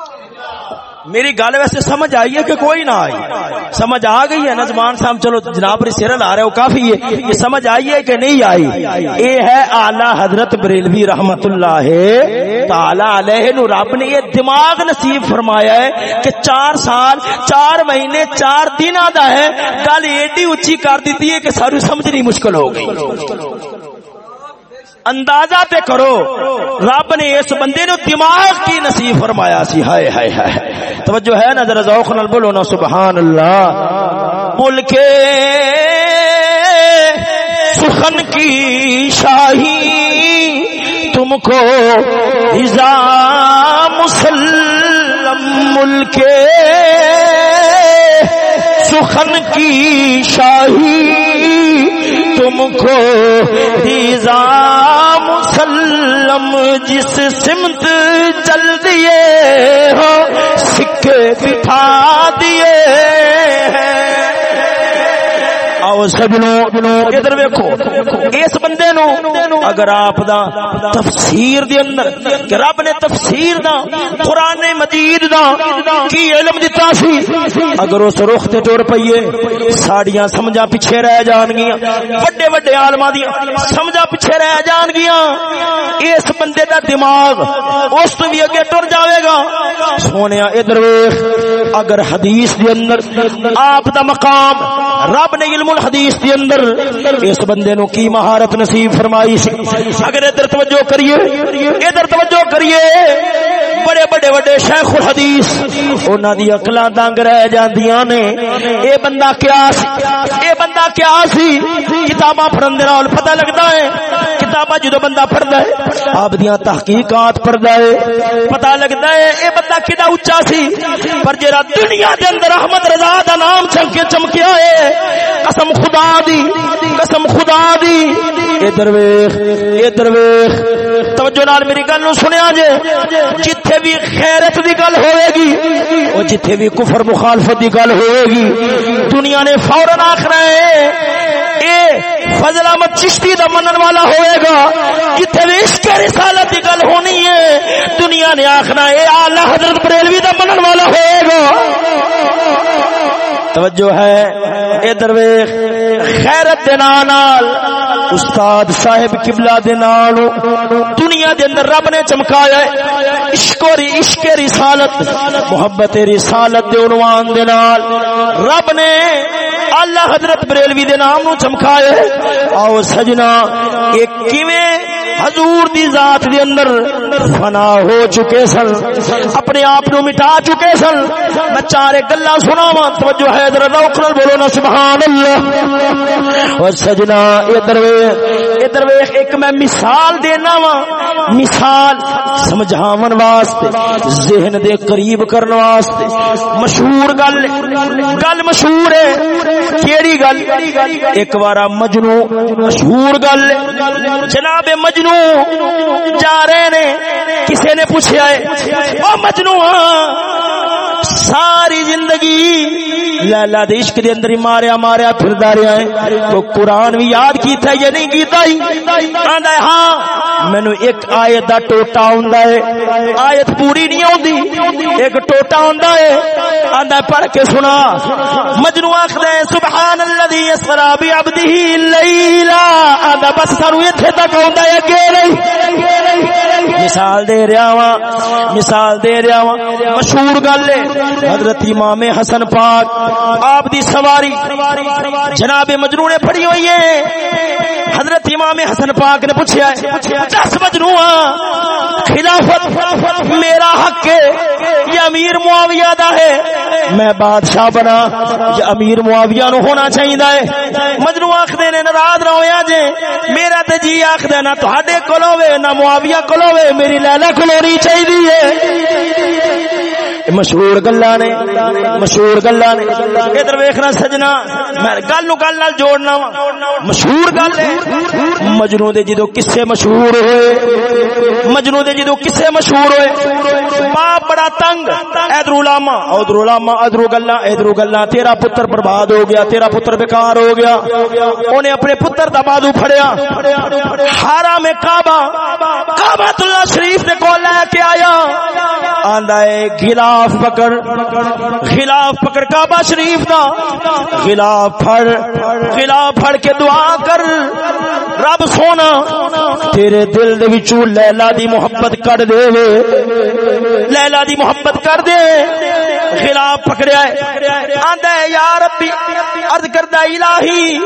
میری گل ویسے سمجھ آئی ہے کہ کوئی نہ آئی۔ سمجھ آ گئی ہے نظمان صاحب؟ چلو جناب سیرل آ رہے ہو، کافی ہے۔ یہ سمجھ آئی ہے کہ نہیں آئی؟ یہ ہے اعلی حضرت بریلوی رحمت اللہ تعالی علیہ نو۔ رب نے یہ دماغ نصیب فرمایا ہے کہ چار سال، چار مہینے، چار دن دا ہے۔ گل ایڈی اچھی کر دیتی ہے کہ سارے سمجھنی مشکل ہو گئی۔ اندازہ تے کرو، رب نے اس بندے نو دماغ کی نصیب فرمایا سی۔ ہائے ہائے ہائے توجہ ہے نا، ذرا ذوق نال بولو نا سبحان اللہ بول کے سخن کی شاہی تم کو رضا مسلم ملک سخن کی شاہی تم کو دیزا مسلم جس سمت چل دیے ہو سکے بٹھا دیے۔ آؤ سجنو ادھر ویکھو، اس بندے نو اگر آپ دا تفسیر دی اندر کہ رب نے تفسیر دا، قرآن مجید دا، کی علم دیتا سی، اگر اس رخ تے ٹر پئیے، ساڑیاں سمجھا پیچھے رہ جان گیاں بڑے بڑے عالماں دی سمجھا پیچھے رہ جان گیاں، اس بندے دا دماغ اس تو بھی اگے ٹر جاوے گا۔ سونیا، ادھر ویکھ، اگر حدیث دی اندر آپ دا مقام رب نے علم الحدیث حدیث دی اندر اس بندے نو کی مہارت نصیب فرمائی سی؟ اگر ادھر توجہ کریے، ادھر توجہ کریے، بڑے بڑے بڑے شیخ الحدیث، انہاں دی عقلاں دنگ رہ جاندیاں نے۔ اے بندہ کیا سی؟ اے بندہ کیا سی؟ کتاباں پڑھن دے نال پتہ لگدا ہے، کتاباں جدوں بندہ پڑھدا ہے، آپ دیاں تحقیقات پڑھدا ہے۔ پتہ لگدا ہے، اے بندہ کدا اونچا سی؟ پر جڑا دنیا دے اندر احمد رضا دا نام چمکے چمکیا ہے قسم خدا دی، قسم خدا دی۔ ادھر ویکھ ادھر ویکھ توجہ نال میری گل نو سنیا جے۔ جتھے بھی خیرت دی گل ہوئے گی، او جتھے بھی کفر مخالفت دی گل ہوئے گی۔ دنیا نے فورن آخنا ہے، اے فضل احمد چشتی دا منن والا ہوئے گا۔ جتھے بھی عشق رسالت دی گل ہونی ہے، دنیا نے آخنا اے اعلی حضرت بریلوی دا منن والا ہوئے گا۔ توجہ ہے۔ ادھر ویخ خیرت دے نال استاد صاحب قبلہ دے نال، دنیا دے اندر رب نے چمکایا ہے۔ عشق اور عشق رسالت، محبت رسالت دے عنوان دے نال۔ رب نے اللہ حضرت بریلوی دے نام نو چمکایا ہے۔ آؤ سجنا ایک کیویں حضور دی ذات دے اندر فنا ہو چکے سن، اپنے آپ نو مٹا چکے سن۔ میں چارے گلا سناواں، توجہ ہے، ذرا ذوق بولو نا، سبحان اللہ۔ اور سجنا ادھر ادھر ویکھ، ایک میں مثال دینا وا۔ مثال سمجھاون واسطے، ذہن دے قریب کرن واسطے۔ مشہور گل گل مشہور ہے۔ کیڑی گل؟ ایک بار مجنو، مشہور گل۔ جناب مجنو، جا رہے نے کسی نے پوچھا ہے، او مجنو ہاں، ساری زندگی لالا عشق دے اندر ماریا ماریا پھردا رہا ہے۔ تو قرآن بھی یاد کیتا ہے یا نہیں کیتا ہی؟ آندا ہے ہاں مینوں ایک آیت دا ٹوٹا ہوندا ہے۔ آیت پوری نہیں ہوندی ایک ٹوٹا ہوندا ہے۔ آندا پڑھ کے سنا۔ مجنو آکھدا ہے سبحان الذی اسرا بعبده لیلا۔ آندا بس سانو ایتھے تک ہوندا ہے اگے نہیں مثال دے رہا وا مثال دے رہا وا مشہور گل ہے، حضرت امام حسن پاک آپ دی سواری جناب مجنو نے پڑی ہوئی ہے۔ حضرت امام حسن پاک نے پوچھا ہے دس مجنو ہاں، خلافت میرا حق ہے یا امیر معاویہ دا ہے؟ میں بادشاہ بنا یا امیر معاویہ نو ہونا چاہیے ہے۔ مجنو آخدے نے ناراض نہ ہویا جے، میرا تے جی آخدے نہ تہاڈے کول ہوے نہ معاویہ کول ہوے میری لیلا کول چاہیے مشہور گلا نے، مشہور گلا نے۔ ادھر ویکھنا سجنا، میں گل نو گل نال جوڑنا وا۔ مشہور گل ہے۔ مجنو دے جدو قصے مشہور ہوئے، مجنو دے جدو قصے مشہور ہوئے۔ باپ بڑا تنگ، ادھر علماء ادھر علماء ادھر گلا ادھر گلا تیرا پتر برباد ہو گیا، تیرا پتر بیکار ہو گیا۔ اونے اپنے پتر دا بادو پھڑیا۔ حرام کعبہ کعبۃ اللہ شریف دے کو لے کے آیا۔ آندا ہے، غلاف پکڑ۔ غلاف پکڑ، کعبہ شریف دا۔ غلاف پھڑ۔ غلاف پھڑ کے دعا کر۔ رب سونا، تیرے دل دے وچوں لیلا دی محبت کڈ دے وے۔ لیلا دی محبت کر دے۔ خلاف پکڑیا ہے۔ آندا ہے، یا ربی، عرض کردا الہی،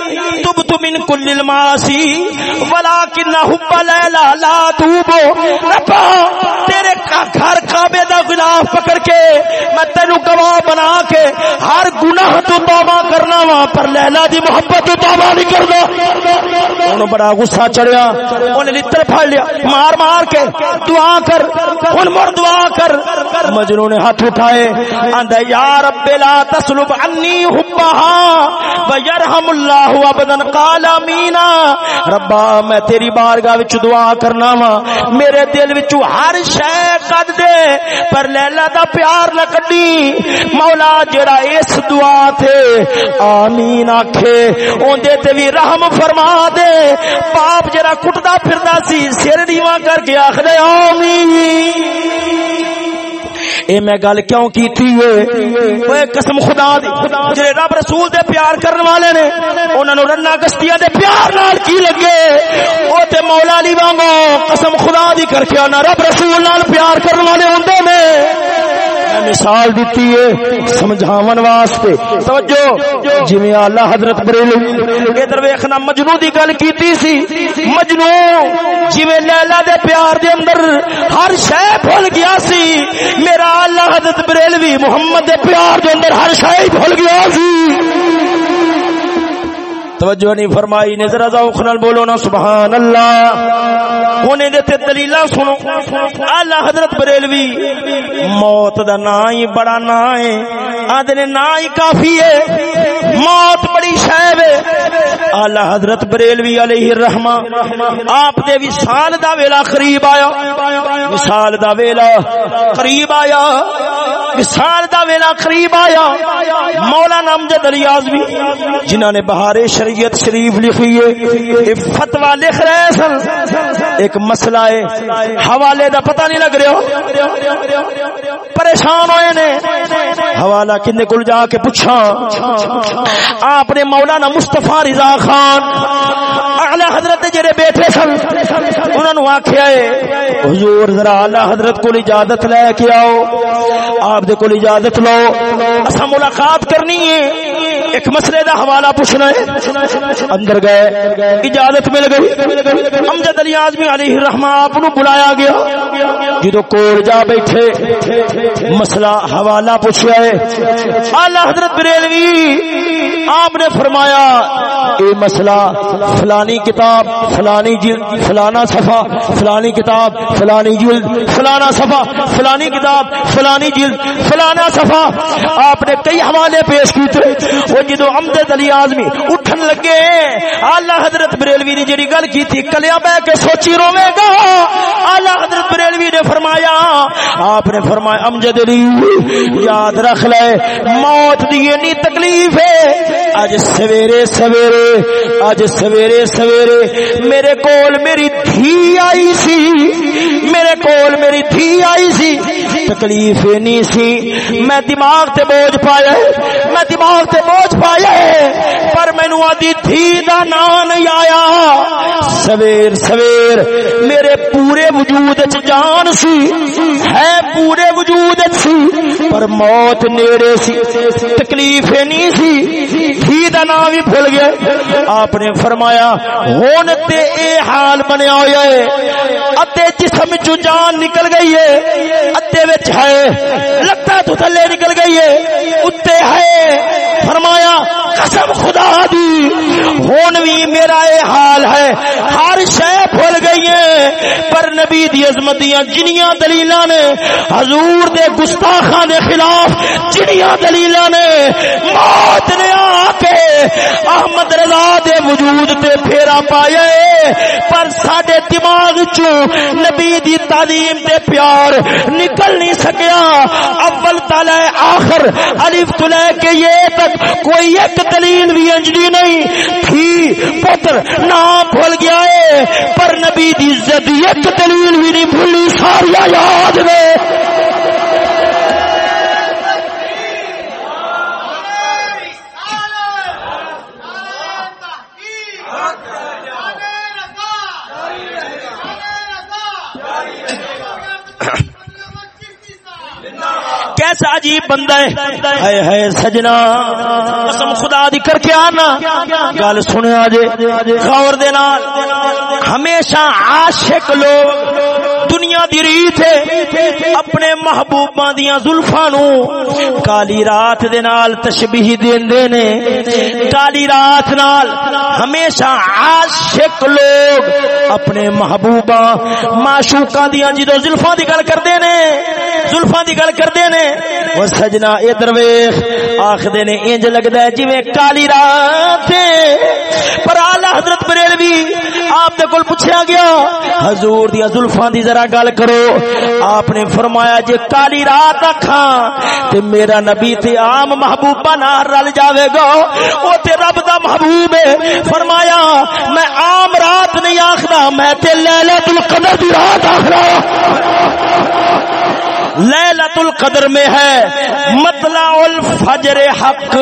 تب تو من کل الماسی ولکن حب لیلا لا توبو۔ ربا، تیرے گھر کعبے دا غلاف پکڑ کے میں تینو گواہ بنا کے ہر گناہ تو توبہ کرنا وا، پر لیلا دی محبت تو توبہ نہیں کردا اونوں بڑا غصہ چڑھیا اونے لتر پھڑ لیا، مار مار کے دعا کر ہن مر دعا کر۔ مجنوں نے ہاتھ اٹھائے، آندا یا رب لا تسلب عني حبها ويرحم الله ابدا قال امين ربا، میں تیری بارگاہ وچ دعا کرنا وا، میرے دل وچ ہر شے قد دے۔ پر لیلا دا پیار نہ کڈی۔ مولا جڑا اس دعا تے آمین آکھے۔ اون دے تے وی رحم فرما دے۔ پاپ جڑا کٹدا پھردا سی، سر نیواں کر کے آکھ دے آمین۔ اے میں گل کیوں کیتی ہے؟ اوے قسم خدا دی، جڑے رب رسول دے پیار کرن والے نے، انہاں نو رنا گشتیاں دے پیار نال کی لگے؟ او تے مولا علی وانگو قسم خدا دی کر کے انا رب رسول نال پیار کرن والے ہوندے نے۔ مثال دیتی ہے سمجھاون واسطے۔ توجہ، جویں اعلی حضرت بریلوی ادھر ویکھنا مجنو دی گل کیتی سی۔ مجنو، جویں لیلا دے پیار دے اندر ہر شے بھول گیا سی۔ میرا اعلی حضرت بریلوی محمد دے پیار دے اندر ہر شے بھول گیا سی۔ توجہ نہیں فرمائی نے ذرا ذوق نال بولو نا سبحان اللہ ہونے دے تے دلیلاں سنو۔ اعلی حضرت بریلوی، موت دا نا ہی بڑا نا ہے۔ آدھے نے نا ہی کافی ہے۔ موت بڑی شے ہے۔ اعلی حضرت بریلوی علیہ الرحمہ، آپ دے وصال دا ویلا قریب آیا۔ وصال دا ویلا قریب آیا۔ وصال دا ویلا قریب آیا۔ مولانا امجد علی اعظمی جنہاں نے بہار شریف شریعت شریف لکھی ہے فتوا لکھ رہے سن۔ ایک مسئلہ ہے، حوالے دا پتہ نہیں لگ رہا۔ پریشان ہوئے نے۔ حوالہ کنے کول جا کے پوچھا آپ نے مولانا مصطفی رضا خان اعلی حضرت جڑے بیٹھے سن، انہاں نو آکھیا ہے، حضور ذرا اعلی حضرت کو اجازت لے کے آؤ، آپ دے کول اجازت لو۔ اسا ملاقات کرنی ہے۔ ایک مسئلے دا حوالہ پوچھنا ہے۔ اندر گئے، اجازت مل گئی۔ امجد علی اعظمی علیہ الرحمہ آپ نو بلایا گیا۔ جدو کول جا بیٹھے، مسئلہ حوالہ پوچھیا ہے۔ اعلی حضرت بریلوی، آپ نے فرمایا، اے مسئلہ فلانی کتاب، فلانی جلد، فلانا صفحہ، فلانی کتاب، فلانی جلد، فلانا صفحہ، فلانی کتاب، فلانی جلد، فلانا صفحہ۔ آپ نے کئی حوالے پیش کیتے وہ جدو امجد علی اعظمی اٹھن لگے اعلی حضرت بریلوی نے جڑی گل کی تھی کلیا بہ کے سوچی روے گا۔ اعلی حضرت بریلوی نے فرمایا، آپ نے فرمایا امجد علی یاد رکھ لے، موت دی اتنی تکلیف ہے۔ اج سویرے سویرے اج سویرے سویرے، میرے کول میری دھی آئی سی، میرے کول میری دھی آئی سی تکلیف نہیں سی۔ میں دماغ تے بوجھ پایا ہے۔ میں دماغ تے بوجھ پایا ہے۔ پر مینو آدھی دھی دا نام نہیں آیا۔ سویر سویر، میرے پورے وجود چ جان سی۔ ہے پورے وجود سی۔ پر موت نیڑے سی۔ تکلیف نہیں سی۔ دھی دا نام بھی بھول گیا۔ آپ نے فرمایا، ہون تے اے حال بنیا ہوا ہے۔ اتے جسم چو جان نکل گئی ہے۔ اتے وچ ہے لگتا تو تھلے نکل گئی ہے، اتے ہے۔ فرمایا، قسم خدا دی، ہون بھی میرا اے حال ہے۔ ہر شے بھول گئی ہے پر نبی دی عظمتیاں جنیاں دلیلاں نے، حضور دے گستاخاں دے خلاف جنیاں دلیلاں نے۔ موت نے آ کے احمد رضا دے وجود تے پھیرا پایا ہے۔ پر ساڈے دماغ چوں نبی دی تعلیم تے پیار نکل نہیں سکیا۔ اول تلے آخر الف تلے کے یہ تک کوئی ایک دلیل بھی انجلی نہیں۔ تھی پتر، نام بھول گیا ہے، پر نبی دی عزت ایک دلیل بھی نہیں بھولی ساریا یاد نے عجیب بندہ ہے۔ ہائے ہائے سجنا۔ قسم خدا دی کر کے آنا۔ گل سنیا جے۔ غور دے نال۔ ہمیشہ عاشق لوگ دنیا دی ریت ہے۔ اپنے محبوباں دیاں زلفاں نو کالی رات دے نال تشبیہ دیندے نے۔ کالی رات نال ہمیشہ عاشق لوگ اپنے محبوباں، معشوقاں دیاں جدوں زلفاں دی گل کردے نے، زلفاں دی گل کردے نے او سجنا اے درویش آکھدے نے انج لگدا ہے جویں کالی رات ہے۔ پر اعلی حضرت بریلوی آپ دے کول پوچھا گیا، حضور دی زلفاں دی ذرا گل کرو۔ آپ نے فرمایا جے کالی رات اکھاں تے میرا نبی تے عام محبوبہ نال رل جاوے گا۔ او تے رب دا محبوب ہے۔ فرمایا، میں عام رات نہیں آکھدا، میں تے لیلۃ القدر دی رات آکھدا۔ لیلت القدر میں ہے۔ مطلع الفجر حق۔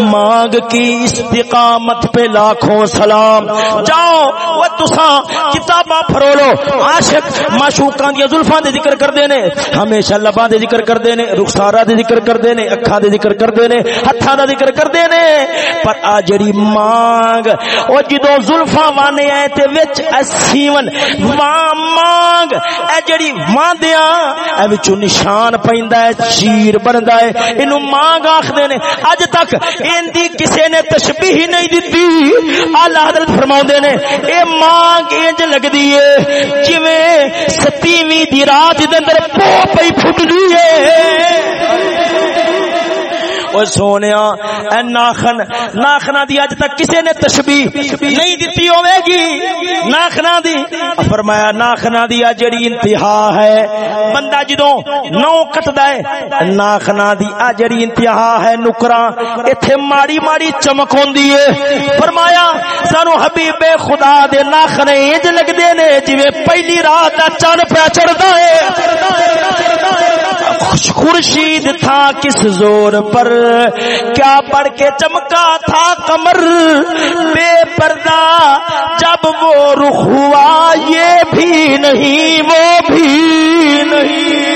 مانگ کی استقامت پہ لاکھوں سلام۔ جاؤ وہ تساں کتاباں پھرو لو عاشق معشوقاں دی زلفاں دے ذکر کردے نے۔ ہمیشہ لباں دے ذکر کردے نے۔ رخساراں دے ذکر کردے نے۔ اکھاں دے ذکر کردے نے۔ ہتھاں دا ذکر کردے نے۔ پر آ جڑی مانگ، او جدوں زلفاں وانے آئے تے وچ اسیون ماں مانگ، اے جڑی ماندیاں، اے وچ نشان پیندا ہے، چیر بندا ہے، اینو مانگ آکھدے نے۔ اج تک این دی کسے نے تشبیہ نہیں دتی۔ اعلی حضرت فرماوندے نے، اے مانگ انج لگدی ہے۔ جویں ستیویں دی رات دے اندر پو پئی پھٹدی ہے۔ او سونیا، اے ناخن ناخنا دی اج تک کسے نے تشبیہ نہیں دتی ہوے گی ناخنا دی فرمایا ناخنا دی جڑی انتہا ہے، بندہ جدوں نو کٹدا ہے ناخنا دی جڑی انتہا ہے، نکراں، ایتھے ماڑی ماڑی چمک ہوندی ہے۔ فرمایا، سانو حبیب خدا دے ناخنے انج لگدے نے، جویں پہلی رات دا چن پیا چڑھدا ہے۔ خورشید تھا کس زور پر؟ کیا پڑھ کے چمکا تھا کمر بے پردہ، جب وہ رخ ہوا، یہ بھی نہیں، وہ بھی نہیں۔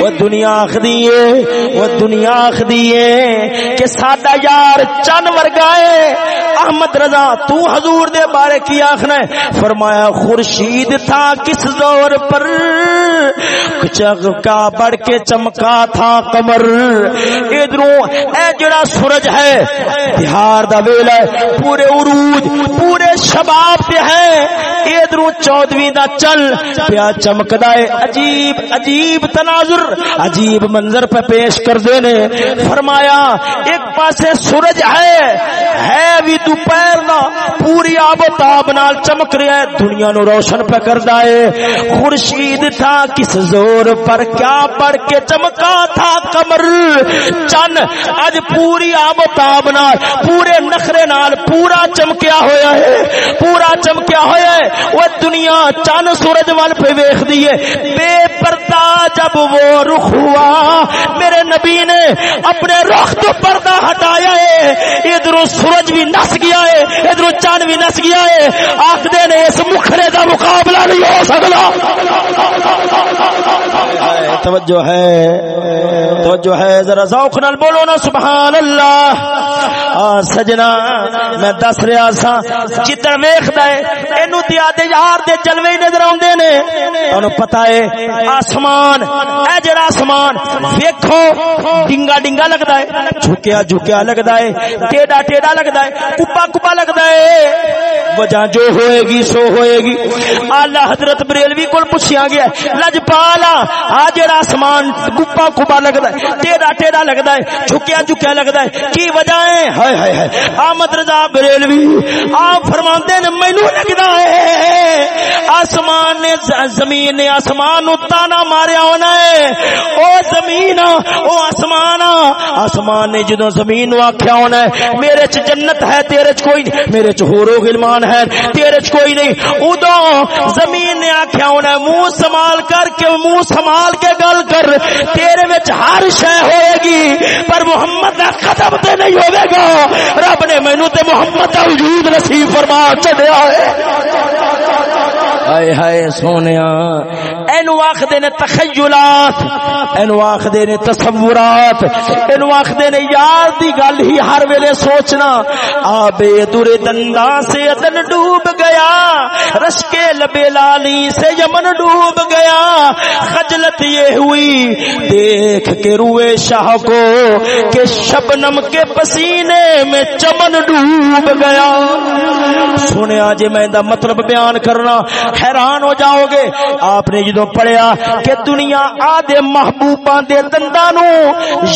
وہ دنیا آخدیے، وہ دنیا آخدیے، کہ ساڈا یار چن ورگائے احمد رضا، تو حضور دے بارے کی آخنا ہے؟ فرمایا، خورشید تھا کس زور پر؟ چگ کا بڑھ کے چمکا تھا کمر ادھروں اے جڑا سورج ہے، بہار دا ویلا ہے، پورے عروج، پورے شباب پہ ہے ادھروں چودویں دا چل۔ پیا چمکدا ہے عجیب عجیب تناظر، عجیب منظر پہ پیش کر دینے فرمایا، ایک پاسے سورج ہے ہے بھی دوپہر دا۔ پوری آب و تاب نال چمک رہا ہے، دنیا نو روشن پہ کردا ہے۔ خورشید تھا، کس زور پر کیا پڑھ کے چمکا تھا کمر چن اج پوری آب و تاب نال، پورے نخرے نال پورا چمکیا ہویا ہے۔ پورا چمکیا ہویا ہے۔ وہ دنیا چن سورج وال پہ ویکھ دی ہے۔ بے پردہ جب وہ رخ ہوا، میرے نبی نے اپنے رخ تو پردہ ہٹایا ہے۔ ادھر سورج بھی نس گیا ہے، ادھر چاند بھی نس گیا ہے۔ آخدے نے اس مکھرے کا مقابلہ نہیں ہو سکتا۔ توجہ ہے توجہ ہے، ذرا ذوق نال بولو نا سبحان اللہ آ، سجنا، میں دس رہا سا جتر ویکھدا ہے، اینو تے آدے یار دے جلوے نظر اوندے نے۔ تانوں پتہ ہے، آسمان، اے جڑا آسمان، ویکھو، ڈنگا ڈنگا لگدا ہے، جھکیا جھکیا لگدا ہے ٹیڑا ٹیڑا لگدا ہے کپا کپا لگدا ہے۔ وجہ جو ہوئے گی، سو ہوئے گی۔ اعلی حضرت بریلوی کول پوچھیا گیا لجپالا آ جڑا آسمان کپا کپا لگدا ہے ٹیڑا ٹیڑا لگدا ہے، جھکیا جھکیا لگدا ہے۔ کی وجہ ہے؟ ہائے ہائے ہائے احمد رضا بریلوی، آپ فرماندے نے، مینوں لگدا ہے۔ آسمان نے زمین نے آسمان تانا ماریا ہونا ہے۔ او زمین او آسمان آسمان نے جدوں زمین نو آکھیا ہونا ہے، میرے چ جنت ہے، تیرے چ کوئی میرے چ ہورو غلمان ہے، تیرے چ کوئی نہیں۔ ادو زمین نے آکھیا ہونا ہے، منہ سنبھال کر کے، منہ سنبھال کے گل کر۔ تیرے وچ ہر شے ہوئے گی، پر محمد دا قدم تے نہیں ہوے گا۔ رب نے مینوں تے محمد دا وجود نصیب فرما چڑیا ہے۔ ہائے ہائے سونیا۔ اینو آخدے نے تخیلات، اینو آخدے نے تصورات، اینو آخدے نے یار دی گل ہی ہر ویلے سوچنا۔ آبے دورے دندا سے ادن ڈوب گیا رش کے لبے لالی سے یمن ڈوب گیا۔ خجلت یہ ہوئی، دیکھ کے روئے شاہ کو کہ شبنم کے پسینے میں چمن ڈوب گیا۔ سنیا جی میں دا مطلب بیان کرنا حیران ہو جاؤ گے۔ آپ نے جدو پڑھیا کہ دنیا آدھے محبوباں دے دنداں نو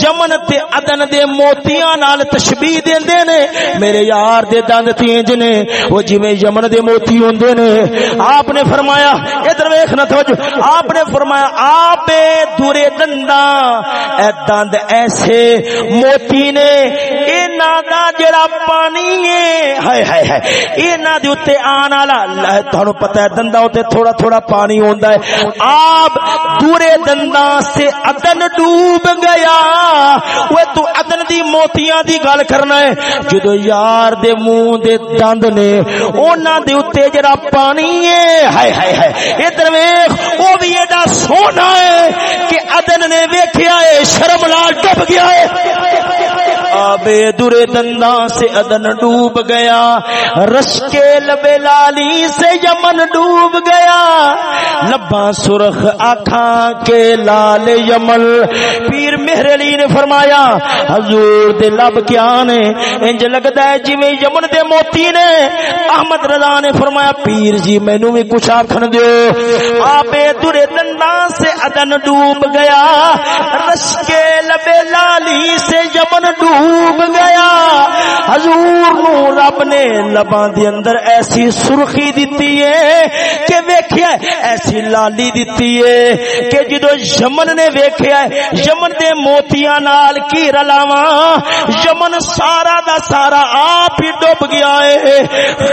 یمن تے عدن دے موتیاں نال تشبیہ دیندے نے۔ میرے یار دے دند تینج جی نے، وہ جویں یمن دے موتی ہوندے نے۔ آپ نے فرمایا، ادھر ویکھنا توجہ آپ نے فرمایا آپ دورے دنداں، اے دند ایسے موتی نے انہاں دا جڑا پانی ہے۔ ہائے ہائے ہائے۔ انہاں دے اوتے آن والا۔ تھانو پتہ ہے دندا اوتے تھوڑا تھوڑا پانی ہوندا ہے۔ آپ دورے دندا سے ادن ڈوب گیا۔ وہ تو ادن دی موتیاں دی گل کرنا ہے۔ جدو یار دے منہ دے دند نے انہاں دے اوتے جڑا پانی ہے۔ ہائے ہائے ہائے۔ ادھر ویکھ او بھی ایڈا سونا ہے کہ ادن نے ویکھیا ہے شرم نال ڈب گیا ہے۔ آبے درے دندا سے ادن ڈوب گیا۔ رش کے لبے لالی سے یمن ڈوب گیا۔ لبا سرخ آخاں کے لال یمن۔ پیر مہر علی نے فرمایا، حضور دے لب کیا نے؟ انج لگدا ہے جویں یمن دے موتی نے۔ احمد رضا نے فرمایا، پیر جی مینوں بھی کچھ آکھن دیو۔ آبے درے دندا سے ادن ڈوب گیا۔ رش کے لبے لالی سے یمن ڈوب گیا حضور نو رب نے لباں دے اندر ایسی سرخی دتی ہے کہ ویکھیا ایسی لالی دتی ہے کہ جدو یمن نے ویکھیا یمن دے موتیاں نال کی رلاواں، یمن سارا دا سارا آپ ہی ڈوب گیا ہے۔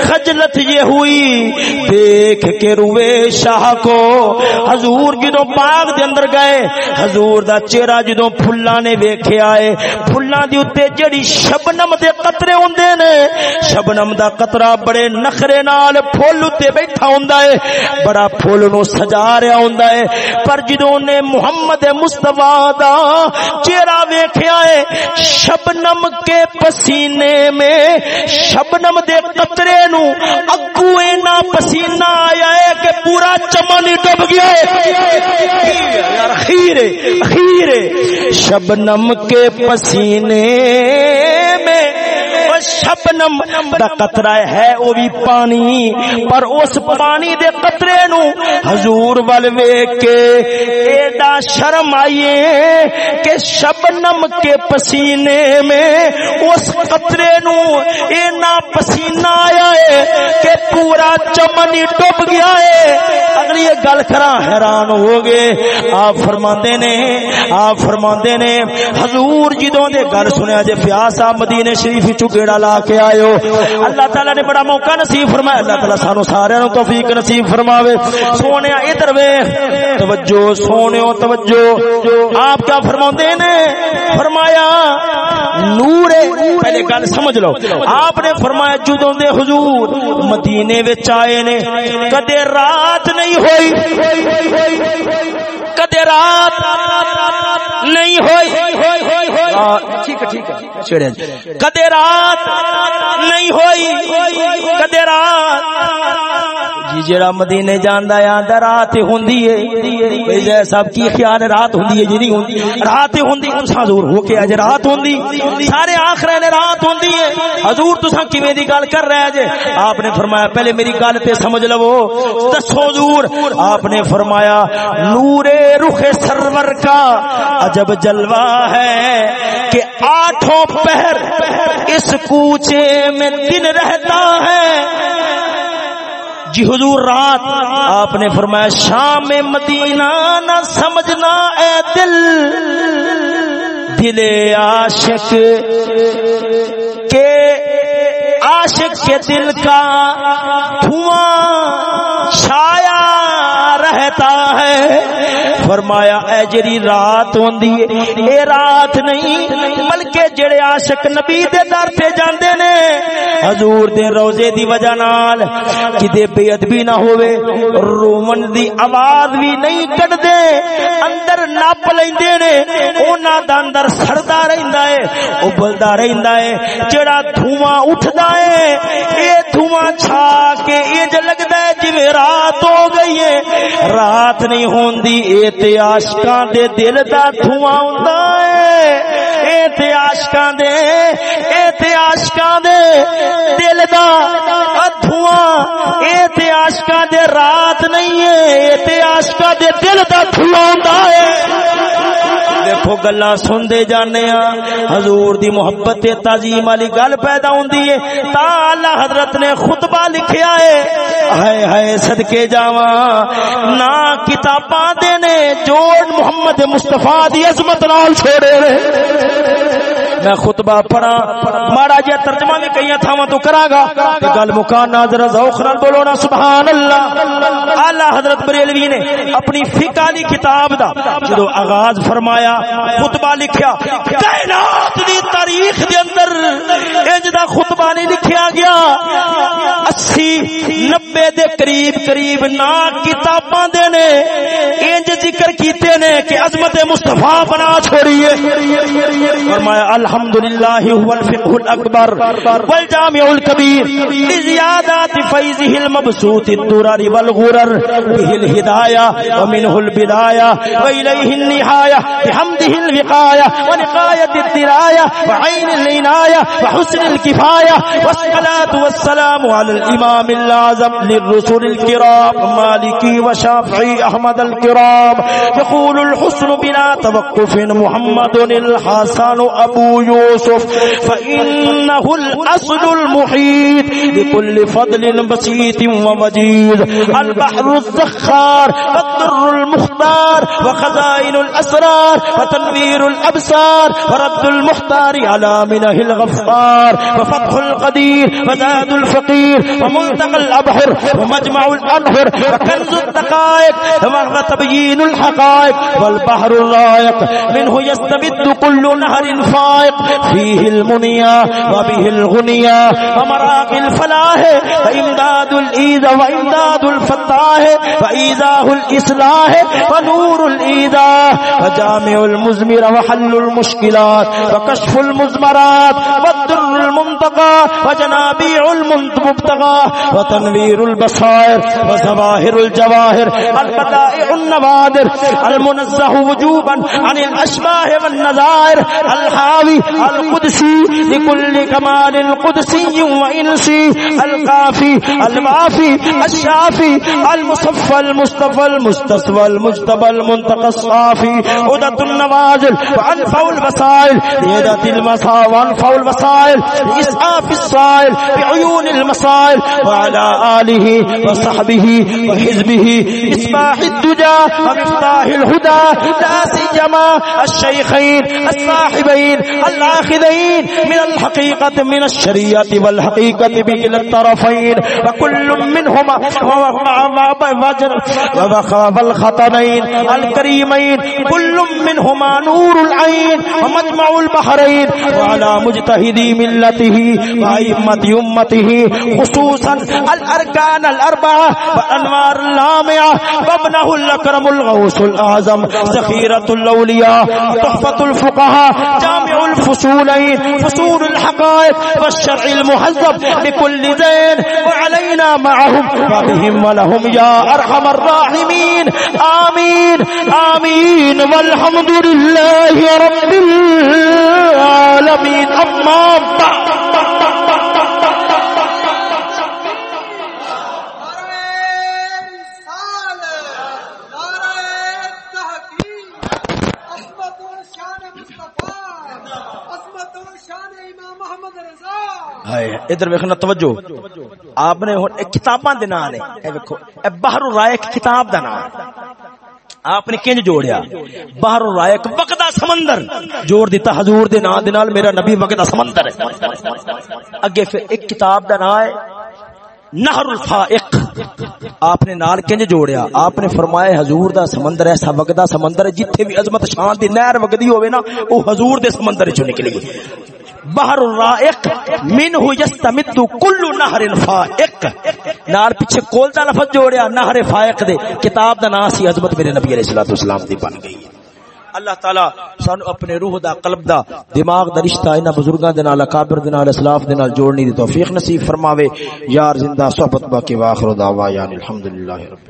خجلت یہ ہوئی۔ دیکھ کے روے شاہ کو۔ حضور جدو باغ دے اندر گئے، حضور دا چہرہ جدو پھلاں نے ویکھیا ہے، پھلاں دے اوتے جڑی شبنم دے قطرے ہوندے نے، شبنم دا قطرہ بڑے نخرے نال پھول تے بیٹھا ہوندا ہے، بڑا پھول نو سجا رہا ہوندا ہے۔ پر جدوں نے محمد مصطفی دا چہرہ ویکھیا ہے، شبنم کے پسینے میں شبنم دے قطرے نو اگو اینا پسینہ آیا ہے کہ پورا چمن ڈب گیا ہے۔ یار خیر خیر شبنم کے پسینے میں شبنم دا قطرہ ہے وہ بھی پانی۔ پر اس پانی دے قطرے نو حضور ول ویکھ کے ایڈا شرم آئیے کہ شبنم کے پسینے میں اس قطرے نو اینا پسینہ آیا ہے کہ پورا چمن ڈوب گیا ہے۔ اگلی یہ گل کرا حیران ہو گئے آپ فرماندے نے، آپ فرماندے نے، حضور جدوں دے گل سنیا جے پیاس مدینے شریف چ گیڑا لا کے آئے اللہ تعالی نے بڑا موقع نصیب فرمایا۔ اللہ تعالی سانو سارے نو توفیق نصیب فرماوے۔ سونے ادھر وے۔ توجہ، سونے توجہ۔ آپ کیا فرماندے نے؟ فرمایا، نور پہلے گل سمجھ لو۔ آپ نے فرمایا، جدوں دے حضور مدینے وچ آئے نے، کدے رات نہیں ہوئی۔ کدے رات نہیں ہوئی। ٹھیک ہے ٹھیک ہے۔ چھڑے کدے رات نہیں ہوئی کدے رات جی جڑا مدینے جاندا ہے آندا رات ہوندی ہے۔ جے سب کی خیال رات ہوندی ہے جی نہیں ہوندی رات ہوندی ہن حضور ہو کے اج رات ہوندی۔ سارے آخرے نے رات ہوندی ہے۔ حضور تساں کیویں دی گل کر رہے جے آپ نے فرمایا، پہلے میری گل تے سمجھ لو۔ دسو حضور، آپ نے فرمایا، نور رخ سرور کا عجب جلوہ ہے کہ آٹھوں پہر اس کوچے میں دن رہتا ہے۔ جی حضور، رات آپ نے فرمایا، شام مدینہ نہ سمجھنا اے دل دل عاشق کے عاشق کے دل کا دھواں چھایا رہتا ہے۔ فرمایا، اے جڑی رات ہوندی ہے، اے رات نہیں، بلکہ جڑے عاشق نبی دے در تے جاندے نے، حضور دے روزے دی وجہ نال کدے بے ادبی نہ ہوے رومن دی آواز بھی نہیں کڈ دے اندر نپ لیندے نے انہاں دا اندر سڑدا رہندا ہے، ابلدا رہندا ہے جڑا دھواں اٹھدا ہے، اے دھواں چھا کے انج لگدا ہے جویں رات ہو گئی ہے۔ رات نہیں ہوندی، اے تے عاشقاں دے دل دا دھواں ہوندا اے اے تے عاشقاں دے، اے تے عاشقاں دے دل دا دھواں۔ اے تے عاشقاں دے رات نہیں اے اے تے عاشقاں دے دل دا دھواں ہوندا اے دیکھو گلا سنتے جانے حضور دی محبت تعظیم والی گل پیدا ہوندی ہے تا اللہ حضرت نے خطبہ لکھیا ہے ہائے ہائے صدکے جاواں۔ نہ کتاباں دے نے جوڑ محمد مصطفی دی عظمت نال چھوڑے رہے۔ میں خطبہ پڑھا ماڑا جے ترجمہ بھی کئی تھاواں تو کراں گا گل مکان ناظر ذوق نال بولو نا سبحان اللہ اعلی حضرت بریلوی نے اپنی فقہ والی کتاب دا جدو آغاز فرمایا، خطبہ لکھیا، کائنات دی تاریخ دے اندر انج دا خطبہ نہیں لکھیا گیا۔ اسی نبے دے قریب قریب نا کتاباں دے نے انج ذکر کیتے نے کہ عظمت مصطفی بنا چھوڑی ہے۔ فرمایا الحمدللہ هو الفقه الاکبر والجامع الكبير لزيادات فیضه المبسوط الدرر والغرر به الهدايه ومنه البدايه واليه النهايه بحمده الوقايه ونقايه الدرايه وعين العنايه وحسن الكفايه والصلاه والسلام على الامام الاعظم للرسل الكرام مالكي وشافعي احمد الكرام يقول الحسن بلا توقف محمد الحسن ابو يوسف فانه الاصل المحيط لكل فضل بسيط ومجيد. البحر الزخار والدر المختار، وخزائن الاسرار وتنوير الابصار ورد المختار على منه الغفار. وفتح القدير، وزاد الفقير وملتقى الابحر ومجمع الانهر وكنز الدقائق وتبيين الحقائق. والبحر الرائق، منه يستبد كل نهر فائق. فيه المنيا وبه الغنيا ومراق الفلاح وإمداد الإيذا وإمداد الفتاح وإيذاه الإصلاح ونور الإيذاء وجامع المزمر وحل المشكلات وكشف المزمرات والدر المنتقى وجنابيع المبتغى وتنوير البصائر وزواهر الجواهر البدائع النوادر، المنزه وجوبا عن الأشباه والنظائر الحاوي القدسي لكل كمال قدسي وإنسي القافي الوافي الشافي، المصفى، المصطفى المستصفى المجتبى، المنتقى، الصافي. عدة النوازل وأنفوا البصائل ليدة المسا وأنفوا البصائل لإسعاف الصائل بعيون المصائل وعلى آله وصحبه وحزبه. إصباح الدجى ومفتاح الهدى. لا سيما الشيخين، الصاحبين الآخذين من الحقيقة من الشريعة والحقيقة بكلا الطرفين وكل منهما وخاف الخطنين الكريمين كل منهما نور العين ومجمع البحرين وعلى مجتهدي ملته وأئمة أمته خصوصا الأركان الأربعة والأنوار اللامعة وابنه الأكرم الغوث الأعظم ذخيرة الأولياء تحفة الفقهاء جامع الفقهاء فصولين فصول الحقائق والشرع المهذب لكل دين وعلينا معهم وبهم ولهم يا أرحم الراحمين. آمين آمين، والحمد لله رب العالمين. أما بعد. ادھر ویکھنا توجہ۔ آپ نے ہن کتاباں دے نام نے اے ویکھو، اے بحر الرائق کتاب دا نام آپ نے کنج جوڑیا؟ بحر الرائق وقتا سمندر۔ جوڑ دیتا حضور دے نام دے نال، میرا نبی وقتا سمندر ہے۔ اگے پھر ایک کتاب دا نام ہے، نہر الفائق۔ آپ نے نال کنج جوڑیا۔ آپ نے فرمایا، حضور دا سمندر ایسا وگدا سمندر ہے، جتھے بھی عظمت شان دی نہر وگدی ہوے نا، او حضور دے سمندر وچوں نکلی۔ بحر الرائق منہ یستمد کل نہر فائق نال پیچھے کول دا لفظ جوڑیا، نہر فائق دے۔ کتاب دا نام سی عظمت میرے نبی علیہ الصلوۃ والسلام دی بن گئی اللہ تعالی سانو اپنے روح دا، قلب دا، دماغ دا رشتہ انہاں بزرگاں دے نال، اکابر دے نال، اسلاف دے نال جوڑنی دی توفیق نصیب فرماوے۔ یار زندہ، صحبت باقی، واخر دعوا یعنی الحمدللہ رب